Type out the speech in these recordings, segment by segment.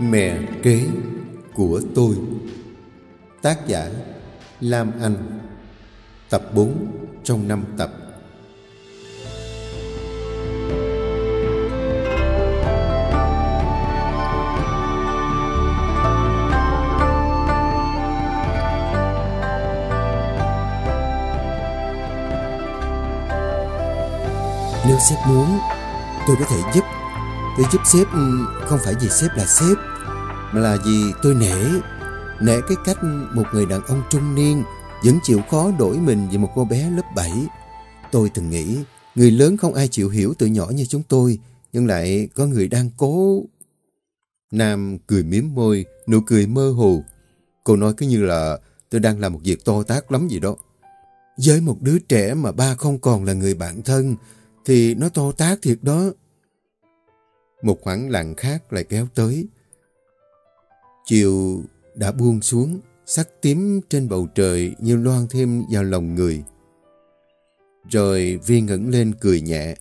Mẹ kế của tôi. Tác giả Lam Anh, Tập 4 trong 5 tập. Nếu sếp muốn, Tôi có thể giúp Tôi giúp sếp ừ, không phải vì sếp là sếp, Mà là vì tôi nể. Nể cái cách một người đàn ông trung niên Vẫn chịu khó đổi mình vì một cô bé lớp 7 Tôi từng nghĩ, Người lớn không ai chịu hiểu từ nhỏ như chúng tôi, Nhưng lại có người đang cố. Nam cười miếm môi, Nụ cười mơ hồ. Cô nói cứ như là tôi đang làm một việc to tác lắm gì đó. Với một đứa trẻ mà ba không còn là người bạn thân, Thì nó to tác thiệt đó một khoảng lặng khác lại kéo tới. Chiều đã buông xuống, sắc tím trên bầu trời như loan thêm vào lòng người. Rồi Vi ngẩng lên cười nhẹ.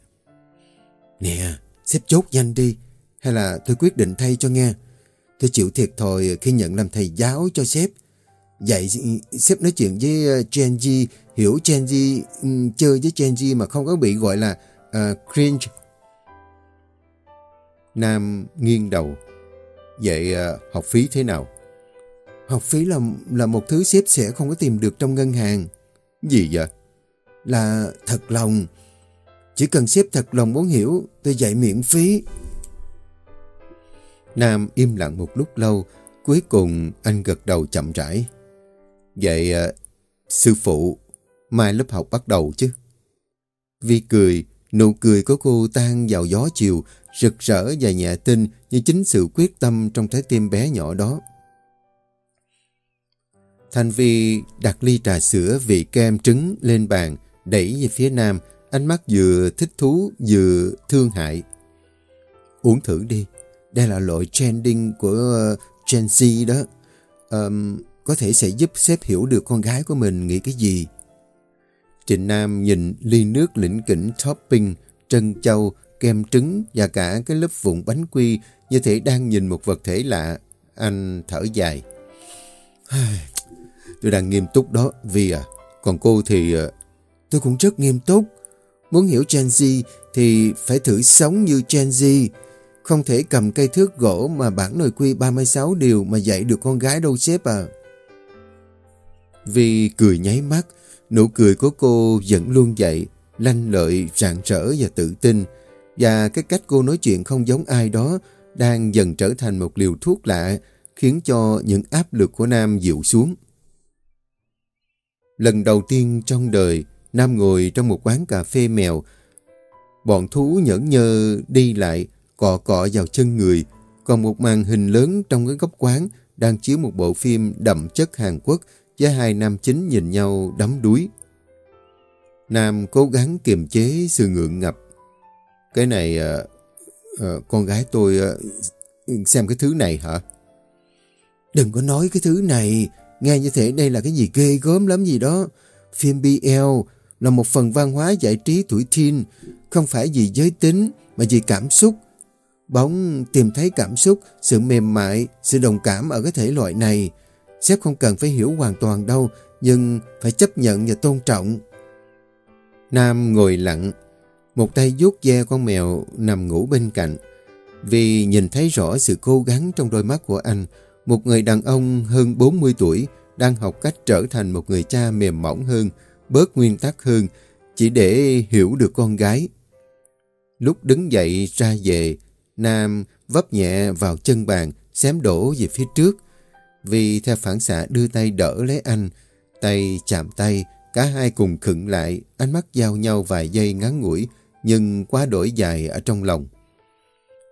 Nè, xếp chốt nhanh đi, hay là tôi quyết định thay cho nghe. Tôi chịu thiệt thòi khi nhận làm thầy giáo cho sếp. Vậy sếp nói chuyện với ờ, Gen Z, hiểu Gen Z, ừ, chơi với Gen Z mà không có bị gọi là uh, cringe Nam nghiêng đầu. Vậy à, học phí thế nào? Học phí là là một thứ xếp sẽ không có tìm được trong ngân hàng. Gì vậy? Là thật lòng. Chỉ cần xếp thật lòng muốn hiểu, tôi dạy miễn phí. Nam im lặng một lúc lâu, cuối cùng anh gật đầu chậm rãi. Vậy à, sư phụ, mai lớp học bắt đầu chứ? Vi cười, nụ cười của cô tan vào gió chiều, rực rỡ và nhẹ tin như chính sự quyết tâm trong trái tim bé nhỏ đó. Thanh Vi đặt ly trà sữa vị kem trứng lên bàn, đẩy về phía Nam, ánh mắt vừa thích thú vừa thương hại. Uống thử đi, đây là loại trending của Gen Z đó. Um, có thể sẽ giúp sếp hiểu được con gái của mình nghĩ cái gì. Trịnh Nam nhìn ly nước lĩnh kỉnh topping, trân châu, kem trứng và cả cái lớp vụn bánh quy như thể đang nhìn một vật thể lạ. Anh thở dài. Tôi đang nghiêm túc đó, vì à. Còn cô thì... À, tôi cũng rất nghiêm túc. Muốn hiểu Gen Z thì phải thử sống như Gen Z. Không thể cầm cây thước gỗ mà bản nội quy 36 điều mà dạy được con gái đâu sếp à. Vì cười nháy mắt, nụ cười của cô vẫn luôn vậy, lanh lợi, rạng rỡ và tự tin. Và cái cách cô nói chuyện không giống ai đó đang dần trở thành một liều thuốc lạ khiến cho những áp lực của Nam dịu xuống. Lần đầu tiên trong đời, Nam ngồi trong một quán cà phê mèo. Bọn thú nhẫn nhơ đi lại, cọ cọ vào chân người. Còn một màn hình lớn trong cái góc quán đang chiếu một bộ phim đậm chất Hàn Quốc với hai nam chính nhìn nhau đắm đuối. Nam cố gắng kiềm chế sự ngượng ngập cái này à, à, con gái tôi à, xem cái thứ này hả? Đừng có nói cái thứ này, nghe như thế đây là cái gì ghê gớm lắm gì đó. Phim BL là một phần văn hóa giải trí tuổi teen, không phải vì giới tính mà vì cảm xúc. Bóng tìm thấy cảm xúc, sự mềm mại, sự đồng cảm ở cái thể loại này. Sếp không cần phải hiểu hoàn toàn đâu, nhưng phải chấp nhận và tôn trọng. Nam ngồi lặng, một tay vuốt ve con mèo nằm ngủ bên cạnh. Vì nhìn thấy rõ sự cố gắng trong đôi mắt của anh, một người đàn ông hơn 40 tuổi đang học cách trở thành một người cha mềm mỏng hơn, bớt nguyên tắc hơn, chỉ để hiểu được con gái. Lúc đứng dậy ra về, Nam vấp nhẹ vào chân bàn, xém đổ về phía trước. Vì theo phản xạ đưa tay đỡ lấy anh, tay chạm tay, cả hai cùng khựng lại, ánh mắt giao nhau vài giây ngắn ngủi, nhưng quá đổi dài ở trong lòng.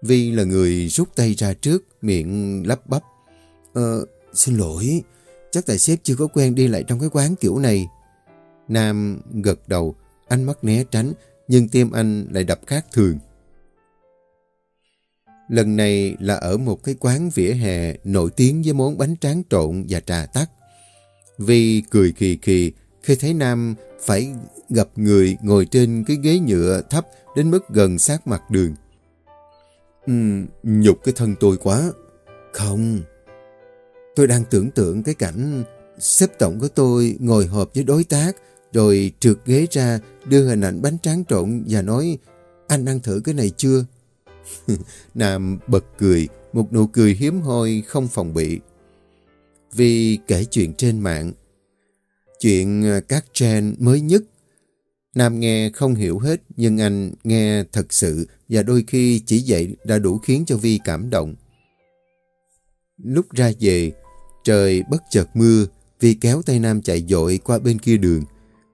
Vi là người rút tay ra trước, miệng lắp bắp. Ờ, xin lỗi, chắc tài xếp chưa có quen đi lại trong cái quán kiểu này. Nam gật đầu, ánh mắt né tránh, nhưng tim anh lại đập khác thường. Lần này là ở một cái quán vỉa hè nổi tiếng với món bánh tráng trộn và trà tắc. Vi cười khì khì khi thấy Nam phải gặp người ngồi trên cái ghế nhựa thấp đến mức gần sát mặt đường. Uhm, nhục cái thân tôi quá. Không. Tôi đang tưởng tượng cái cảnh sếp tổng của tôi ngồi họp với đối tác rồi trượt ghế ra đưa hình ảnh bánh tráng trộn và nói anh ăn thử cái này chưa? Nam bật cười, một nụ cười hiếm hoi không phòng bị. Vì kể chuyện trên mạng, chuyện ờ, các trend mới nhất. Nam nghe không hiểu hết nhưng anh nghe thật sự và đôi khi chỉ vậy đã đủ khiến cho Vi cảm động. Lúc ra về, trời bất chợt mưa, Vi kéo tay Nam chạy dội qua bên kia đường.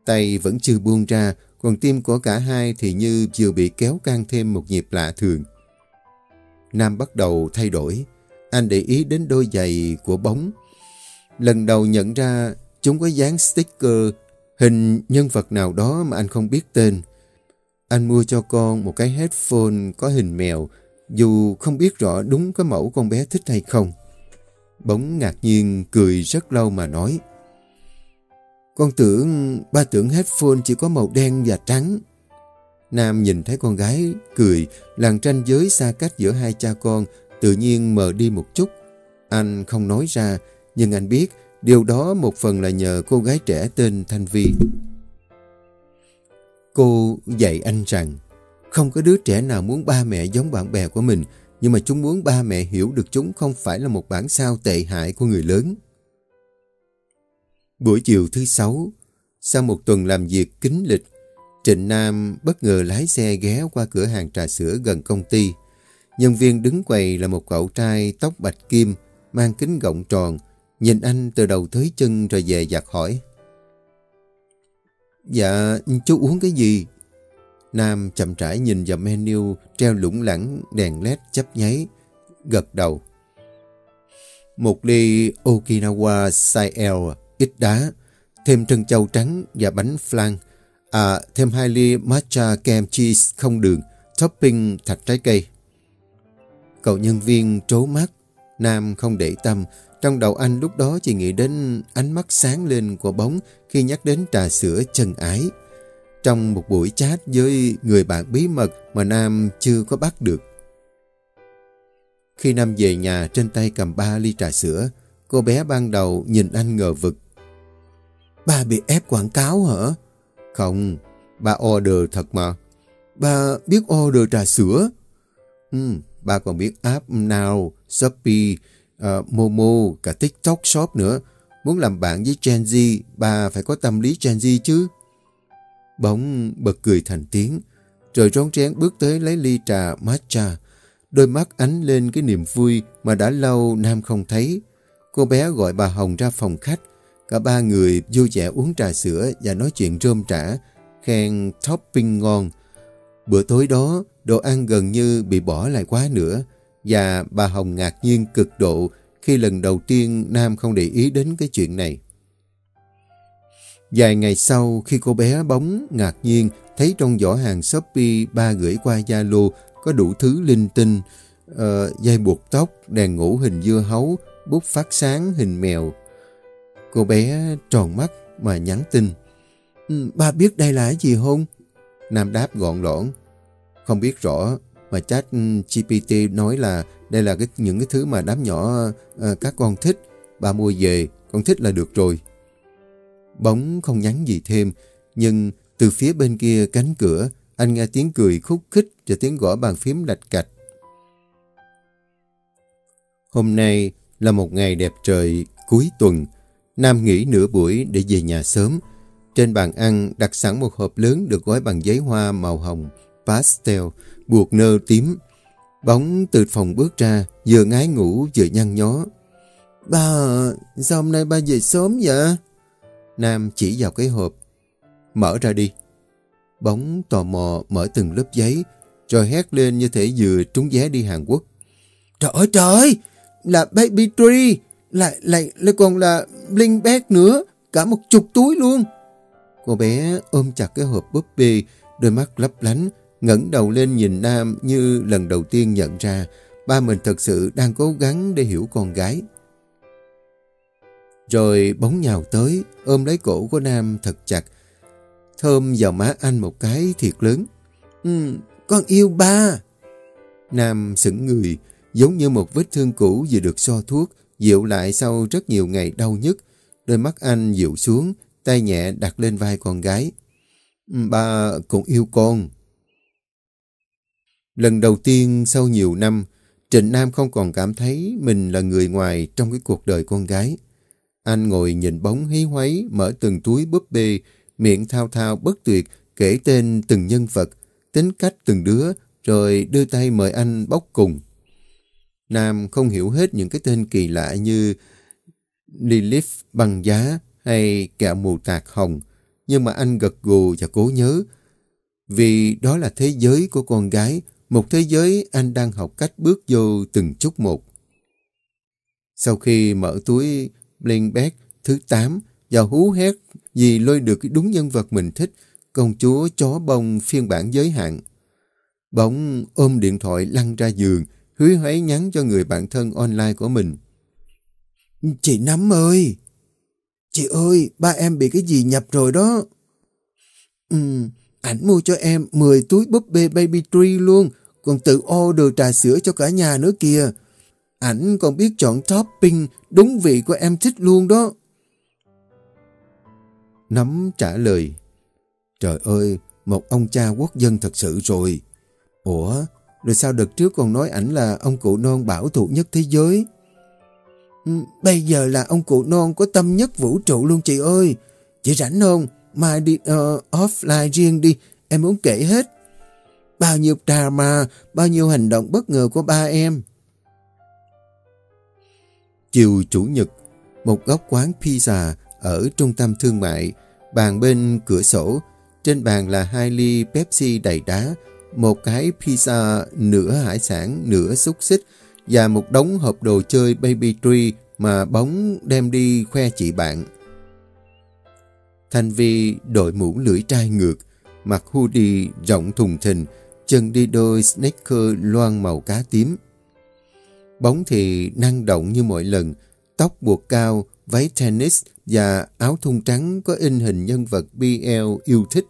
Tay vẫn chưa buông ra, còn tim của cả hai thì như vừa bị kéo căng thêm một nhịp lạ thường. Nam bắt đầu thay đổi. Anh để ý đến đôi giày của bóng. Lần đầu nhận ra chúng có dán sticker hình nhân vật nào đó mà anh không biết tên. Anh mua cho con một cái headphone có hình mèo dù không biết rõ đúng cái mẫu con bé thích hay không. Bóng ngạc nhiên cười rất lâu mà nói Con tưởng, ba tưởng headphone chỉ có màu đen và trắng. Nam nhìn thấy con gái, cười, làng tranh giới xa cách giữa hai cha con, tự nhiên mờ đi một chút. Anh không nói ra, nhưng anh biết điều đó một phần là nhờ cô gái trẻ tên Thanh Vi. Cô dạy anh rằng, không có đứa trẻ nào muốn ba mẹ giống bạn bè của mình, nhưng mà chúng muốn ba mẹ hiểu được chúng không phải là một bản sao tệ hại của người lớn. Buổi chiều thứ sáu, sau một tuần làm việc kính lịch, Trịnh Nam bất ngờ lái xe ghé qua cửa hàng trà sữa gần công ty. Nhân viên đứng quầy là một cậu trai tóc bạch kim, mang kính gọng tròn, nhìn anh từ đầu tới chân rồi về giặt hỏi. Dạ, chú uống cái gì? Nam chậm rãi nhìn vào menu treo lủng lẳng đèn led chấp nháy, gật đầu. Một ly Okinawa Sail ít đá, thêm trân châu trắng và bánh flan. À, thêm hai ly matcha kem cheese không đường, topping thạch trái cây. Cậu nhân viên trố mắt, Nam không để tâm, trong đầu anh lúc đó chỉ nghĩ đến ánh mắt sáng lên của bóng khi nhắc đến trà sữa chân ái. Trong một buổi chat với người bạn bí mật mà Nam chưa có bắt được. Khi Nam về nhà trên tay cầm ba ly trà sữa, cô bé ban đầu nhìn anh ngờ vực. Ba bị ép quảng cáo hả? Không, ba order thật mà. Ba biết order trà sữa. Ừ, ba còn biết app Now, Shopee, uh, Momo, cả TikTok Shop nữa. Muốn làm bạn với Gen Z, bà phải có tâm lý Gen Z chứ. Bỗng bật cười thành tiếng, rồi rón rén bước tới lấy ly trà matcha. Đôi mắt ánh lên cái niềm vui mà đã lâu Nam không thấy. Cô bé gọi bà Hồng ra phòng khách. Cả ba người vui vẻ uống trà sữa và nói chuyện rôm trả, khen topping ngon. Bữa tối đó, đồ ăn gần như bị bỏ lại quá nữa. Và bà Hồng ngạc nhiên cực độ khi lần đầu tiên Nam không để ý đến cái chuyện này. Vài ngày sau, khi cô bé bóng ngạc nhiên thấy trong giỏ hàng Shopee ba gửi qua Zalo có đủ thứ linh tinh, uh, dây buộc tóc, đèn ngủ hình dưa hấu, bút phát sáng hình mèo. Cô bé tròn mắt mà nhắn tin. Ừ, ba biết đây là cái gì không? Nam đáp gọn lõn. Không biết rõ, mà chat ừ, GPT nói là đây là cái, những cái thứ mà đám nhỏ à, các con thích. Ba mua về, con thích là được rồi. Bóng không nhắn gì thêm, nhưng từ phía bên kia cánh cửa, anh nghe tiếng cười khúc khích và tiếng gõ bàn phím lạch cạch. Hôm nay là một ngày đẹp trời cuối tuần. Nam nghỉ nửa buổi để về nhà sớm. Trên bàn ăn đặt sẵn một hộp lớn được gói bằng giấy hoa màu hồng, pastel, buộc nơ tím. Bóng từ phòng bước ra, vừa ngái ngủ vừa nhăn nhó. Ba, sao hôm nay ba về sớm vậy? Nam chỉ vào cái hộp. Mở ra đi. Bóng tò mò mở từng lớp giấy, rồi hét lên như thể vừa trúng vé đi Hàn Quốc. Trời ơi trời! Là Baby Tree! Lại, lại, lại còn là Bling Bag nữa! Cả một chục túi luôn! Cô bé ôm chặt cái hộp búp bê, đôi mắt lấp lánh, ngẩng đầu lên nhìn Nam như lần đầu tiên nhận ra ba mình thật sự đang cố gắng để hiểu con gái. Rồi bóng nhào tới, ôm lấy cổ của Nam thật chặt. Thơm vào má anh một cái thiệt lớn. Ừ, con yêu ba. Nam sững người, Giống như một vết thương cũ vừa được so thuốc, dịu lại sau rất nhiều ngày đau nhức. Đôi mắt anh dịu xuống, tay nhẹ đặt lên vai con gái. Ừ, ba cũng yêu con. Lần đầu tiên sau nhiều năm, Trịnh Nam không còn cảm thấy mình là người ngoài trong cái cuộc đời con gái. Anh ngồi nhìn bóng hí hoáy, mở từng túi búp bê, miệng thao thao bất tuyệt, kể tên từng nhân vật, tính cách từng đứa, rồi đưa tay mời anh bóc cùng. Nam không hiểu hết những cái tên kỳ lạ như Lilith băng giá hay kẹo mù tạc hồng, nhưng mà anh gật gù và cố nhớ, vì đó là thế giới của con gái, một thế giới anh đang học cách bước vô từng chút một. Sau khi mở túi Blinkback thứ 8 và hú hét vì lôi được đúng nhân vật mình thích, công chúa chó bông phiên bản giới hạn. Bỗng ôm điện thoại lăn ra giường, hứa hoáy nhắn cho người bạn thân online của mình. Chị Nắm ơi! Chị ơi, ba em bị cái gì nhập rồi đó. Ừ, ảnh mua cho em 10 túi búp bê Baby Tree luôn, còn tự order trà sữa cho cả nhà nữa kìa. Ảnh còn biết chọn topping đúng vị của em thích luôn đó. Nắm trả lời. Trời ơi, một ông cha quốc dân thật sự rồi. Ủa, rồi sao đợt trước còn nói ảnh là ông cụ non bảo thủ nhất thế giới? Ừ, bây giờ là ông cụ non có tâm nhất vũ trụ luôn chị ơi. Chị rảnh không? Mai đi uh, offline riêng đi, em muốn kể hết. Bao nhiêu drama, bao nhiêu hành động bất ngờ của ba em. Chiều Chủ nhật, một góc quán pizza ở trung tâm thương mại, bàn bên cửa sổ, trên bàn là hai ly Pepsi đầy đá, một cái pizza nửa hải sản, nửa xúc xích và một đống hộp đồ chơi Baby Tree mà bóng đem đi khoe chị bạn. Thanh Vi đội mũ lưỡi trai ngược, mặc hoodie rộng thùng thình, chân đi đôi sneaker loan màu cá tím. Bóng thì năng động như mọi lần, tóc buộc cao, váy tennis và áo thun trắng có in hình nhân vật BL yêu thích.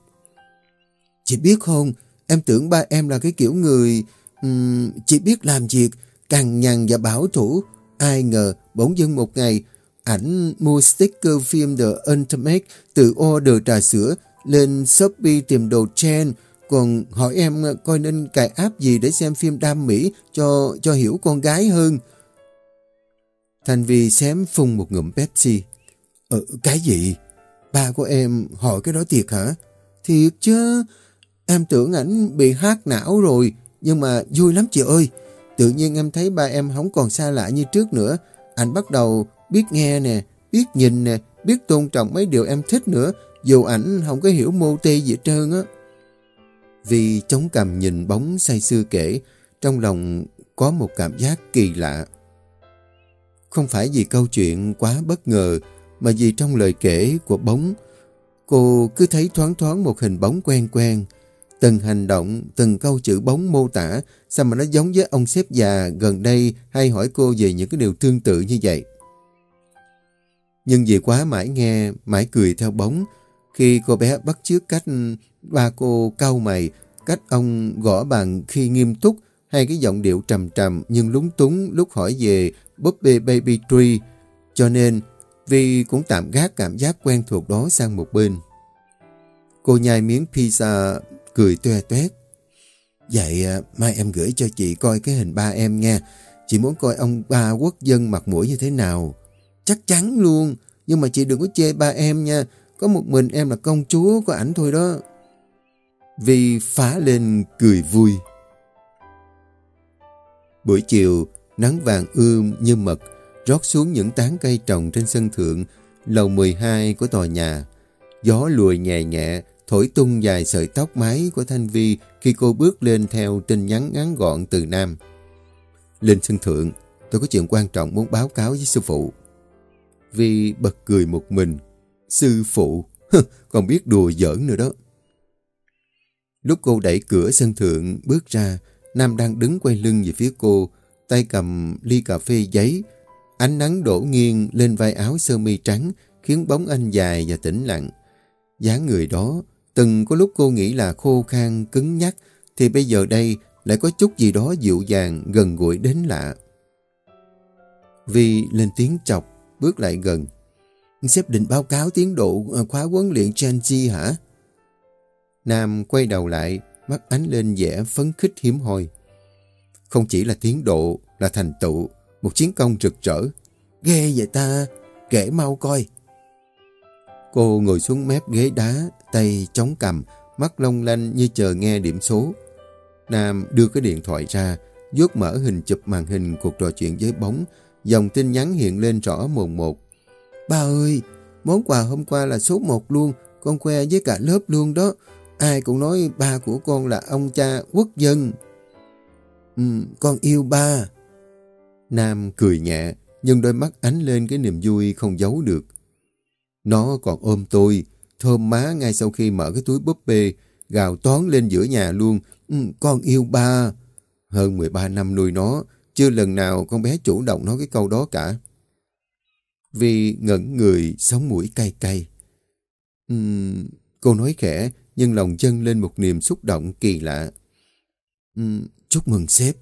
Chị biết không, em tưởng ba em là cái kiểu người... Um, chị biết làm việc, cằn nhằn và bảo thủ. Ai ngờ, bỗng dưng một ngày, ảnh mua sticker phim The Ultimate từ order trà sữa lên Shopee tìm đồ trend, còn hỏi em ờ, coi nên cài app gì để xem phim đam mỹ cho cho hiểu con gái hơn. Thành Vi xém phun một ngụm Pepsi. Ờ, cái gì? Ba của em hỏi cái đó thiệt hả? Thiệt chứ. Em tưởng ảnh bị hát não rồi, nhưng mà vui lắm chị ơi. Tự nhiên em thấy ba em không còn xa lạ như trước nữa. Anh bắt đầu biết nghe nè, biết nhìn nè, biết tôn trọng mấy điều em thích nữa, dù ảnh không có hiểu mô tê gì hết trơn á. Vì chống cằm nhìn bóng say sưa kể, trong lòng có một cảm giác kỳ lạ. Không phải vì câu chuyện quá bất ngờ, mà vì trong lời kể của bóng, cô cứ thấy thoáng thoáng một hình bóng quen quen. Từng hành động, từng câu chữ bóng mô tả, sao mà nó giống với ông sếp già gần đây hay hỏi cô về những cái điều tương tự như vậy. Nhưng vì quá mãi nghe, mãi cười theo bóng, khi cô bé bắt chước cách ba cô cau mày, cách ông gõ bàn khi nghiêm túc, hay cái giọng điệu trầm trầm nhưng lúng túng lúc hỏi về búp bê baby tree, cho nên Vi cũng tạm gác cảm giác quen thuộc đó sang một bên. Cô nhai miếng pizza, cười toe toét. Vậy à, mai em gửi cho chị coi cái hình ba em nha. Chị muốn coi ông ba quốc dân mặt mũi như thế nào. Chắc chắn luôn. Nhưng mà chị đừng có chê ba em nha. Có một mình em là công chúa của ảnh thôi đó. Vi phá lên cười vui. Buổi chiều, nắng vàng ươm như mật rót xuống những tán cây trồng trên sân thượng, lầu 12 của tòa nhà. Gió lùi nhẹ nhẹ, thổi tung dài sợi tóc mái của Thanh Vi khi cô bước lên theo tin nhắn ngắn gọn từ Nam. Lên sân thượng, tôi có chuyện quan trọng muốn báo cáo với sư phụ. Vi bật cười một mình. Sư phụ, còn biết đùa giỡn nữa đó. Lúc cô đẩy cửa sân thượng bước ra, Nam đang đứng quay lưng về phía cô, tay cầm ly cà phê giấy, Ánh nắng đổ nghiêng lên vai áo sơ mi trắng, khiến bóng anh dài và tĩnh lặng. dáng người đó, từng có lúc cô nghĩ là khô khan, cứng nhắc, thì bây giờ đây lại có chút gì đó dịu dàng, gần gũi đến lạ. Vi lên tiếng chọc, bước lại gần. Sếp định báo cáo tiến độ ờ, khóa huấn luyện Gen Z hả? Nam quay đầu lại, mắt ánh lên vẻ phấn khích hiếm hoi. Không chỉ là tiến độ, là thành tựu, một chiến công rực rỡ. Ghê vậy ta, kể mau coi. Cô ngồi xuống mép ghế đá, tay chống cầm, mắt long lanh như chờ nghe điểm số. Nam đưa cái điện thoại ra, vuốt mở hình chụp màn hình cuộc trò chuyện với bóng, dòng tin nhắn hiện lên rõ mồn một. Ba ơi, món quà hôm qua là số một luôn, con khoe với cả lớp luôn đó. Ai cũng nói ba của con là ông cha quốc dân. Ừ, con yêu ba. Nam cười nhẹ, nhưng đôi mắt ánh lên cái niềm vui không giấu được. Nó còn ôm tôi, thơm má ngay sau khi mở cái túi búp bê, gào toán lên giữa nhà luôn. Ừ, con yêu ba. Hơn 13 năm nuôi nó, chưa lần nào con bé chủ động nói cái câu đó cả. Vì ngẩn người, sống mũi cay cay. Uhm, cô nói khẽ, nhưng lòng dâng lên một niềm xúc động kỳ lạ. Uhm, chúc mừng sếp.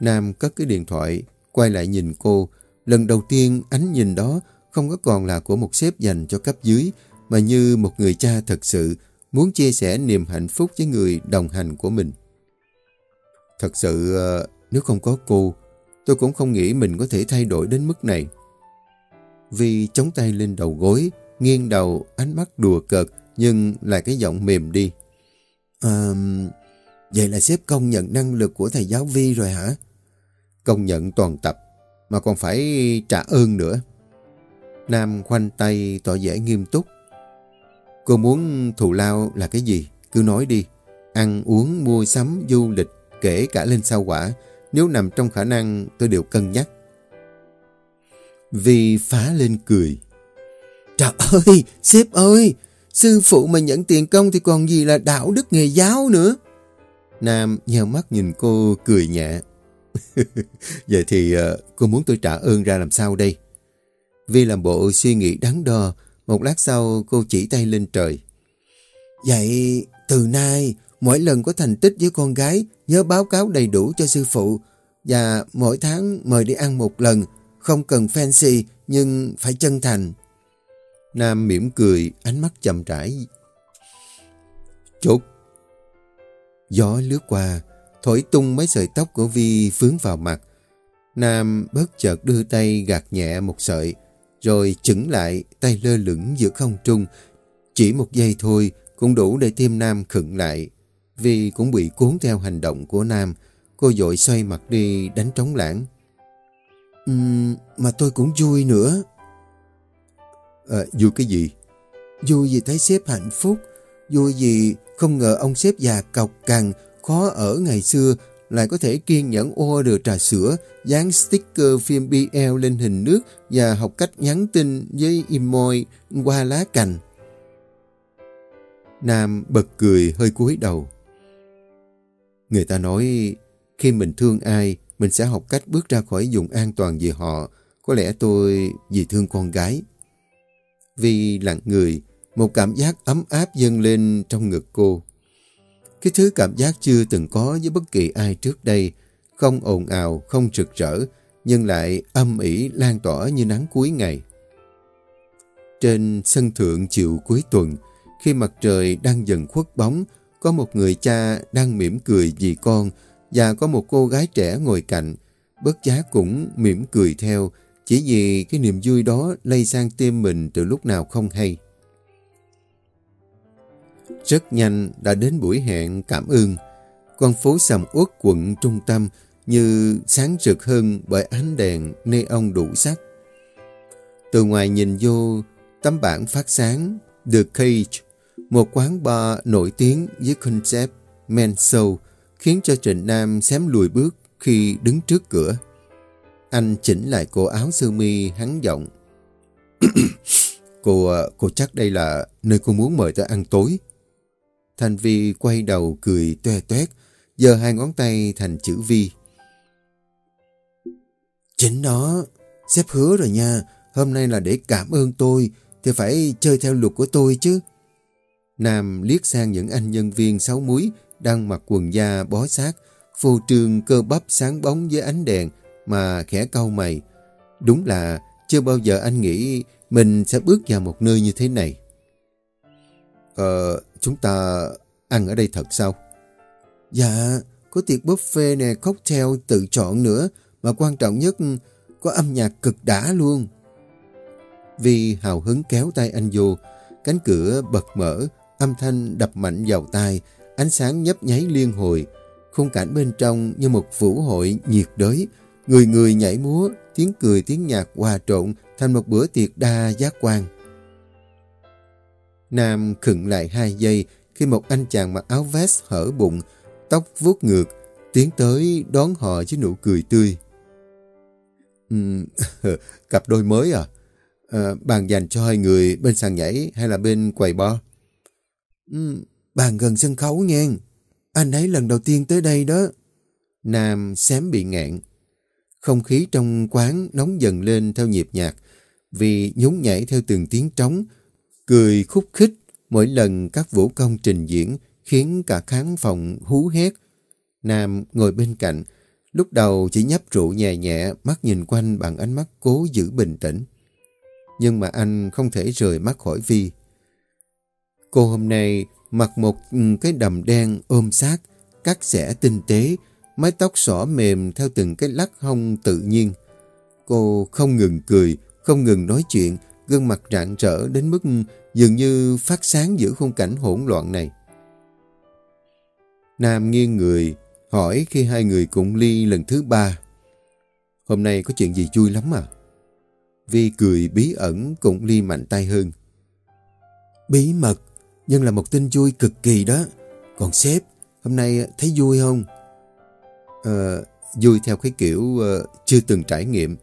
Nam cất cái điện thoại, quay lại nhìn cô. Lần đầu tiên ánh nhìn đó không có còn là của một sếp dành cho cấp dưới, mà như một người cha thật sự muốn chia sẻ niềm hạnh phúc với người đồng hành của mình. Thật sự, ờ, nếu không có cô, tôi cũng không nghĩ mình có thể thay đổi đến mức này. Vi chống tay lên đầu gối, nghiêng đầu, ánh mắt đùa cợt, nhưng lại cái giọng mềm đi. À, vậy là sếp công nhận năng lực của thầy giáo Vi rồi hả? Công nhận toàn tập, mà còn phải trả ơn nữa. Nam khoanh tay tỏ vẻ nghiêm túc. Cô muốn thù lao là cái gì? Cứ nói đi. Ăn, uống, mua sắm, du lịch, kể cả lên sao quả. Nếu nằm trong khả năng tôi đều cân nhắc. Vì phá lên cười. Trời ơi, sếp ơi, sư phụ mà nhận tiền công thì còn gì là đạo đức nghề giáo nữa. Nam nheo mắt nhìn cô cười nhẹ. Vậy thì ờ, cô muốn tôi trả ơn ra làm sao đây? Vi làm bộ suy nghĩ đắn đo, một lát sau cô chỉ tay lên trời. Vậy từ nay, mỗi lần có thành tích với con gái, nhớ báo cáo đầy đủ cho sư phụ. Và mỗi tháng mời đi ăn một lần, không cần fancy nhưng phải chân thành. Nam mỉm cười, ánh mắt chậm rãi. Chốt. Gió lướt qua, thổi tung mấy sợi tóc của Vi vướng vào mặt. Nam bất chợt đưa tay gạt nhẹ một sợi, rồi chững lại, tay lơ lửng giữa không trung. Chỉ một giây thôi cũng đủ để tim Nam khựng lại. Vi cũng bị cuốn theo hành động của Nam. Cô dội xoay mặt đi đánh trống lãng. Uhm, mà tôi cũng vui nữa. À, vui cái gì? Vui vì thấy sếp hạnh phúc. Vui vì không ngờ ông sếp già cọc cằn, khó ở ngày xưa lại có thể kiên nhẫn order trà sữa, dán sticker phim BL lên hình nước và học cách nhắn tin với emoji qua lá cành. Nam bật cười hơi cúi đầu. Người ta nói khi mình thương ai, mình sẽ học cách bước ra khỏi vùng an toàn vì họ. Có lẽ tôi vì thương con gái. Vì lặng người, một cảm giác ấm áp dâng lên trong ngực cô. Cái thứ cảm giác chưa từng có với bất kỳ ai trước đây, không ồn ào, không rực rỡ, nhưng lại âm ỉ lan tỏa như nắng cuối ngày. Trên sân thượng chiều cuối tuần, khi mặt trời đang dần khuất bóng, có một người cha đang mỉm cười vì con và có một cô gái trẻ ngồi cạnh, bất giá cũng mỉm cười theo, chỉ vì cái niềm vui đó lây sang tim mình từ lúc nào không hay. Rất nhanh đã đến buổi hẹn cảm ơn. Con phố sầm uất quận trung tâm như sáng rực hơn bởi ánh đèn neon đủ sắc. Từ ngoài nhìn vô, tấm bảng phát sáng The Cage, một quán bar nổi tiếng với concept men soul khiến cho Trịnh Nam xém lùi bước khi đứng trước cửa. Anh chỉnh lại cổ áo sơ mi hắn giọng. cô, cô chắc đây là nơi cô muốn mời tôi ăn tối. Thành Vi quay đầu cười toe toét, giơ hai ngón tay thành chữ Vi. Chính đó, sếp hứa rồi nha, hôm nay là để cảm ơn tôi, thì phải chơi theo luật của tôi chứ. Nam liếc sang những anh nhân viên sáu muối đang mặc quần da bó sát, phô trương cơ bắp sáng bóng với ánh đèn mà khẽ cau mày. Đúng là chưa bao giờ anh nghĩ mình sẽ bước vào một nơi như thế này. Ờ, chúng ta ăn ở đây thật sao? Dạ, có tiệc buffet nè, cocktail tự chọn nữa, mà quan trọng nhất có âm nhạc cực đã luôn. Vi hào hứng kéo tay anh vô, cánh cửa bật mở, âm thanh đập mạnh vào tai, ánh sáng nhấp nháy liên hồi. Khung cảnh bên trong như một vũ hội nhiệt đới, người người nhảy múa, tiếng cười tiếng nhạc hòa trộn thành một bữa tiệc đa giác quan. Nam khựng lại hai giây khi một anh chàng mặc áo vest hở bụng, tóc vuốt ngược, tiến tới đón họ với nụ cười tươi. Uhm, cặp đôi mới à? à? Bàn dành cho hai người bên sàn nhảy hay là bên quầy bar? Uhm, bàn gần sân khấu nha. Anh ấy lần đầu tiên tới đây đó. Nam xém bị ngẹn. Không khí trong quán nóng dần lên theo nhịp nhạc, vì nhún nhảy theo từng tiếng trống, cười khúc khích mỗi lần các vũ công trình diễn khiến cả khán phòng hú hét. Nam ngồi bên cạnh, lúc đầu chỉ nhấp rượu nhẹ nhẹ, mắt nhìn quanh bằng ánh mắt cố giữ bình tĩnh. Nhưng mà anh không thể rời mắt khỏi Vi. Cô hôm nay mặc một ừ, cái đầm đen ôm sát, cắt xẻ tinh tế, mái tóc xỏ mềm theo từng cái lắc hông tự nhiên. Cô không ngừng cười, không ngừng nói chuyện, gương mặt rạng rỡ đến mức ừ, dường như phát sáng giữa khung cảnh hỗn loạn này. Nam nghiêng người, hỏi khi hai người cùng ly lần thứ ba. Hôm nay có chuyện gì vui lắm à? Vi cười bí ẩn cũng ly mạnh tay hơn. Bí mật, nhưng là một tin vui cực kỳ đó. Còn sếp, hôm nay thấy vui không? Ờ, vui theo cái kiểu uh, chưa từng trải nghiệm.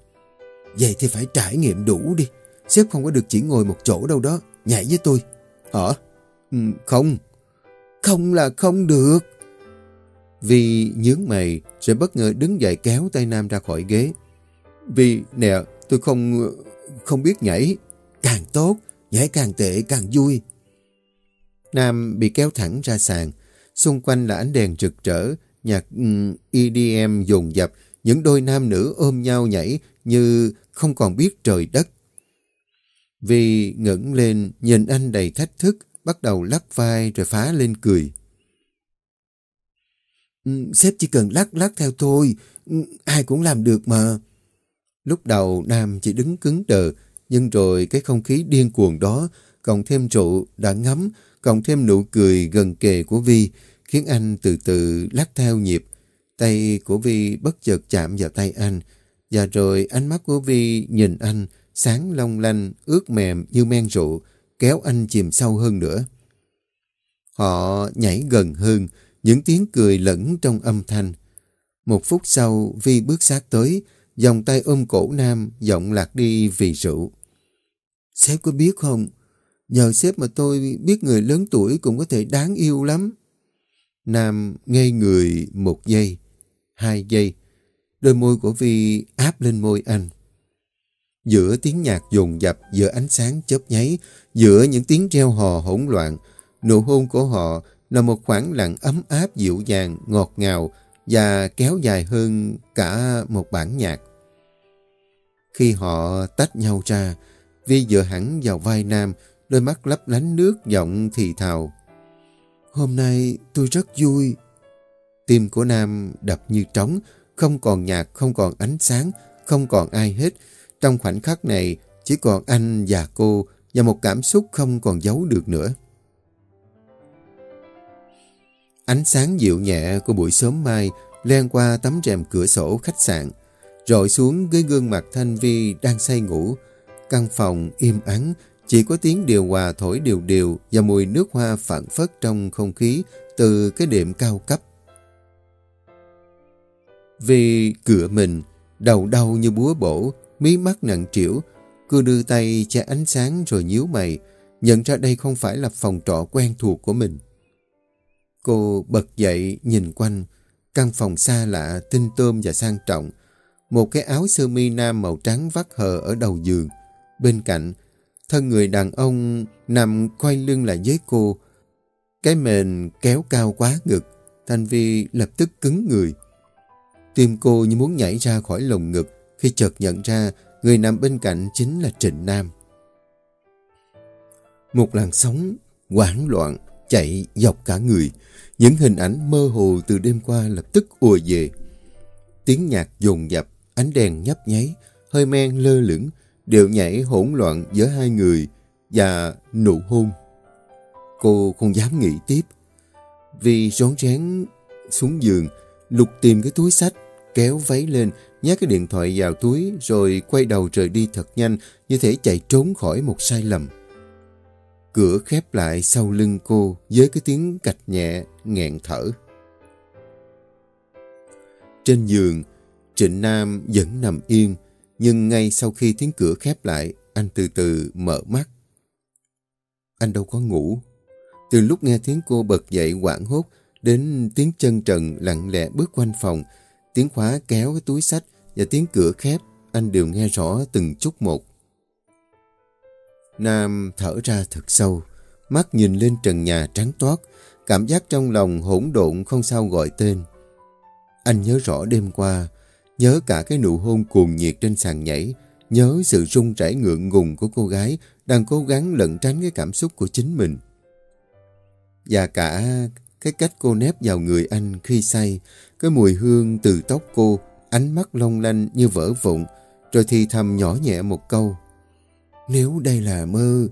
Vậy thì phải trải nghiệm đủ đi. Sếp không có được chỉ ngồi một chỗ đâu đó. Nhảy với tôi. Hả? Ừ, không. Không là không được. Vì nhướng mày rồi bất ngờ đứng dậy kéo tay Nam ra khỏi ghế. Vì nè, tôi không không biết nhảy. Càng tốt, nhảy càng tệ càng vui. Nam bị kéo thẳng ra sàn. Xung quanh là ánh đèn rực rỡ, nhạc ừ, um, EDM dồn dập, những đôi nam nữ ôm nhau nhảy như không còn biết trời đất. Vì ngẩng lên, nhìn anh đầy thách thức, bắt đầu lắc vai rồi phá lên cười. Ừ, sếp chỉ cần lắc lắc theo thôi, ừ, ai cũng làm được mà. Lúc đầu Nam chỉ đứng cứng đờ, nhưng rồi cái không khí điên cuồng đó, cộng thêm rượu đã ngắm, cộng thêm nụ cười gần kề của Vi, khiến anh từ từ lắc theo nhịp. Tay của Vi bất chợt chạm vào tay anh, và rồi ánh mắt của Vi nhìn anh, sáng long lanh, ướt mềm như men rượu, kéo anh chìm sâu hơn nữa. Họ nhảy gần hơn, những tiếng cười lẫn trong âm thanh. Một phút sau, Vi bước sát tới, vòng tay ôm cổ Nam, giọng lạc đi vì rượu. Sếp có biết không? Nhờ sếp mà tôi biết người lớn tuổi cũng có thể đáng yêu lắm. Nam ngây người một giây, hai giây. Đôi môi của Vi áp lên môi anh. Giữa tiếng nhạc dồn dập, giữa ánh sáng chớp nháy, giữa những tiếng reo hò hỗn loạn, nụ hôn của họ là một khoảng lặng ấm áp dịu dàng, ngọt ngào và kéo dài hơn cả một bản nhạc. Khi họ tách nhau ra, Vi dựa hẳn vào vai Nam, đôi mắt lấp lánh nước giọng thì thào. Hôm nay tôi rất vui. Tim của Nam đập như trống, không còn nhạc, không còn ánh sáng, không còn ai hết. Trong khoảnh khắc này, chỉ còn anh và cô và một cảm xúc không còn giấu được nữa. Ánh sáng dịu nhẹ của buổi sớm mai len qua tấm rèm cửa sổ khách sạn, rọi xuống với gương mặt Thanh Vi đang say ngủ. Căn phòng im ắng, chỉ có tiếng điều hòa thổi đều đều và mùi nước hoa phản phất trong không khí từ cái điểm cao cấp. Vì cửa mình, đầu đau như búa bổ, mí mắt nặng trĩu, cứ đưa tay che ánh sáng rồi nhíu mày, nhận ra đây không phải là phòng trọ quen thuộc của mình. Cô bật dậy nhìn quanh, căn phòng xa lạ, tinh tôm và sang trọng. Một cái áo sơ mi nam màu trắng vắt hờ ở đầu giường. Bên cạnh, thân người đàn ông nằm quay lưng lại với cô. Cái mền kéo cao quá ngực, Thanh Vi lập tức cứng người. Tim cô như muốn nhảy ra khỏi lồng ngực khi chợt nhận ra người nằm bên cạnh chính là Trịnh Nam. Một làn sóng hoảng loạn chạy dọc cả người. Những hình ảnh mơ hồ từ đêm qua lập tức ùa về. Tiếng nhạc dồn dập, ánh đèn nhấp nháy, hơi men lơ lửng, đều nhảy hỗn loạn giữa hai người và nụ hôn. Cô không dám nghĩ tiếp. Vì rón rén xuống giường, lục tìm cái túi sách, kéo váy lên, nhét cái điện thoại vào túi rồi quay đầu rời đi thật nhanh như thể chạy trốn khỏi một sai lầm. Cửa khép lại sau lưng cô với cái tiếng cạch nhẹ, nghẹn thở. Trên giường, Trịnh Nam vẫn nằm yên, nhưng ngay sau khi tiếng cửa khép lại, anh từ từ mở mắt. Anh đâu có ngủ. Từ lúc nghe tiếng cô bật dậy quảng hốt, đến tiếng chân trần lặng lẽ bước quanh phòng, tiếng khóa kéo cái túi sách và tiếng cửa khép, anh đều nghe rõ từng chút một. Nam thở ra thật sâu, mắt nhìn lên trần nhà trắng toát, cảm giác trong lòng hỗn độn không sao gọi tên. Anh nhớ rõ đêm qua, nhớ cả cái nụ hôn cuồng nhiệt trên sàn nhảy, nhớ sự rung rẩy ngượng ngùng của cô gái đang cố gắng lẩn tránh cái cảm xúc của chính mình. Và cả cái cách cô nép vào người anh khi say, cái mùi hương từ tóc cô, ánh mắt long lanh như vỡ vụn, rồi thì thầm nhỏ nhẹ một câu. Nếu đây là mơ,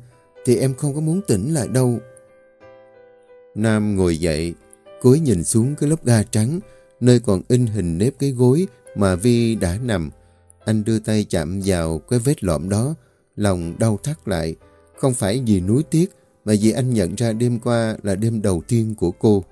thì em không có muốn tỉnh lại đâu. Nam ngồi dậy, cúi nhìn xuống cái lớp ga trắng, nơi còn in hình nếp cái gối mà Vi đã nằm. Anh đưa tay chạm vào cái vết lõm đó, lòng đau thắt lại. Không phải vì nuối tiếc, mà vì anh nhận ra đêm qua là đêm đầu tiên của cô.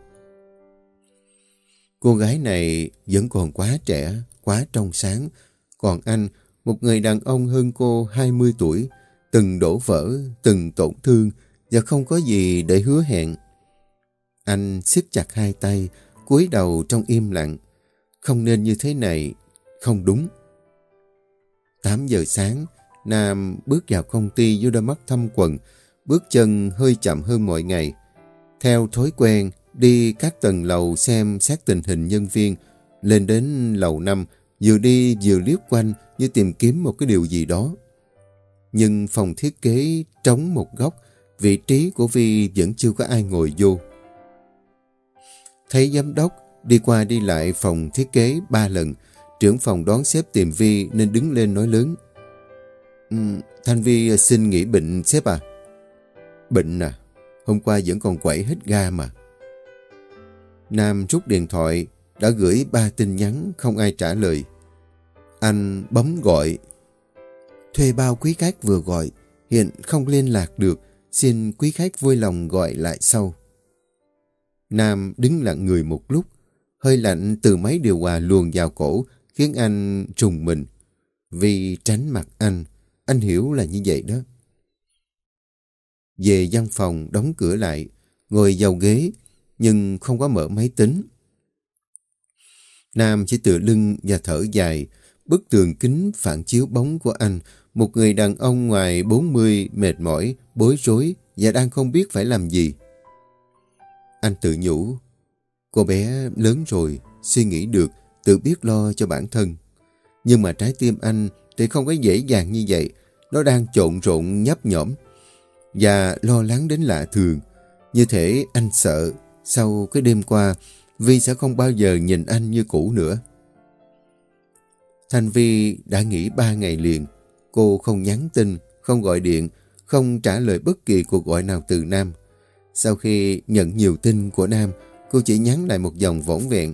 Cô gái này vẫn còn quá trẻ, quá trong sáng. Còn anh, một người đàn ông hơn cô 20 tuổi, từng đổ vỡ, từng tổn thương và không có gì để hứa hẹn. Anh siết chặt hai tay, cúi đầu trong im lặng. Không nên như thế này, không đúng. 8 giờ sáng, Nam bước vào công ty với đôi mắt thâm quần, bước chân hơi chậm hơn mọi ngày. Theo thói quen, đi các tầng lầu xem xét tình hình nhân viên, lên đến lầu 5, vừa đi vừa liếc quanh như tìm kiếm một cái điều gì đó. Nhưng phòng thiết kế trống một góc, vị trí của Vi vẫn chưa có ai ngồi vô. Thấy giám đốc đi qua đi lại phòng thiết kế ba lần, trưởng phòng đón xếp tìm Vi nên đứng lên nói lớn. Um, Thanh Vi xin nghỉ bệnh xếp à? Bệnh à? Hôm qua vẫn còn quẩy hết ga mà. Nam rút điện thoại, đã gửi ba tin nhắn, không ai trả lời. Anh bấm gọi. Thuê bao quý khách vừa gọi, hiện không liên lạc được, xin quý khách vui lòng gọi lại sau. Nam đứng lặng người một lúc, hơi lạnh từ máy điều hòa luồn vào cổ, khiến anh trùng mình. Vì tránh mặt anh, anh hiểu là như vậy đó. Về văn phòng đóng cửa lại, ngồi vào ghế, nhưng không có mở máy tính. Nam chỉ tựa lưng và thở dài, bức tường kính phản chiếu bóng của anh, một người đàn ông ngoài 40 mệt mỏi, bối rối và đang không biết phải làm gì. Anh tự nhủ, cô bé lớn rồi, suy nghĩ được, tự biết lo cho bản thân. Nhưng mà trái tim anh thì không có dễ dàng như vậy, nó đang trộn rộn nhấp nhõm và lo lắng đến lạ thường. Như thể anh sợ sau cái đêm qua Vi sẽ không bao giờ nhìn anh như cũ nữa. Thanh Vi đã nghỉ ba ngày liền. Cô không nhắn tin, không gọi điện, không trả lời bất kỳ cuộc gọi nào từ Nam. Sau khi nhận nhiều tin của Nam, cô chỉ nhắn lại một dòng võng vẹn.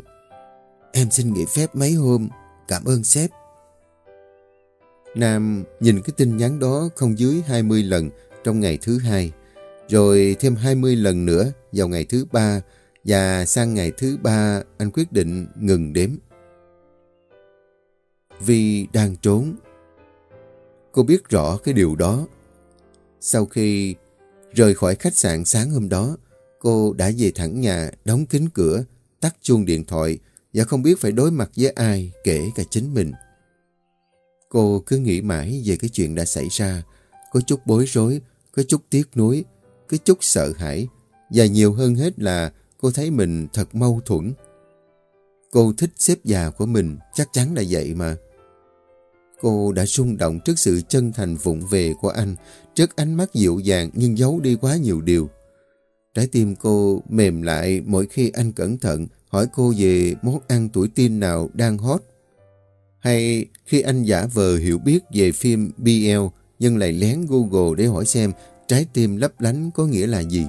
Em xin nghỉ phép mấy hôm, cảm ơn sếp. Nam nhìn cái tin nhắn đó không dưới 20 lần trong ngày thứ hai, rồi thêm 20 lần nữa vào ngày thứ ba và sang ngày thứ ba anh quyết định ngừng đếm. Vì đang trốn. Cô biết rõ cái điều đó. Sau khi rời khỏi khách sạn sáng hôm đó, cô đã về thẳng nhà, đóng kín cửa, tắt chuông điện thoại và không biết phải đối mặt với ai kể cả chính mình. Cô cứ nghĩ mãi về cái chuyện đã xảy ra, có chút bối rối, có chút tiếc nuối, có chút sợ hãi và nhiều hơn hết là cô thấy mình thật mâu thuẫn. Cô thích xếp già của mình, chắc chắn là vậy mà. Cô đã rung động trước sự chân thành vụng về của anh, trước ánh mắt dịu dàng nhưng giấu đi quá nhiều điều. Trái tim cô mềm lại mỗi khi anh cẩn thận hỏi cô về món ăn tuổi teen nào đang hot. Hay khi anh giả vờ hiểu biết về phim BL nhưng lại lén Google để hỏi xem trái tim lấp lánh có nghĩa là gì.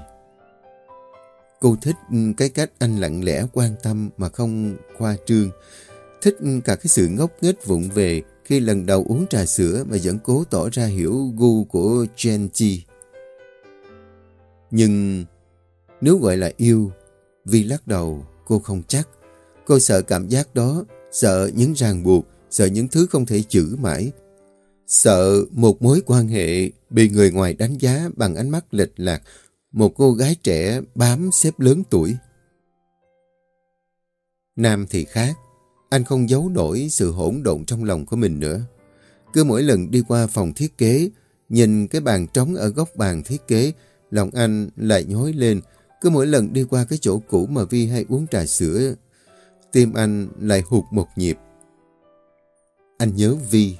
Cô thích ừ, cái cách anh lặng lẽ quan tâm mà không khoa trương. Thích ừ, cả cái sự ngốc nghếch vụng về khi lần đầu uống trà sữa mà vẫn cố tỏ ra hiểu gu của Genji. Nhưng nếu gọi là yêu, vì lắc đầu cô không chắc. Cô sợ cảm giác đó, sợ những ràng buộc, sợ những thứ không thể chữ mãi. Sợ một mối quan hệ bị người ngoài đánh giá bằng ánh mắt lệch lạc, một cô gái trẻ bám xếp lớn tuổi. Nam thì khác, anh không giấu nổi sự hỗn độn trong lòng của mình nữa. Cứ mỗi lần đi qua phòng thiết kế, nhìn cái bàn trống ở góc bàn thiết kế, lòng anh lại nhói lên. Cứ mỗi lần đi qua cái chỗ cũ mà Vi hay uống trà sữa, tim anh lại hụt một nhịp. Anh nhớ Vi.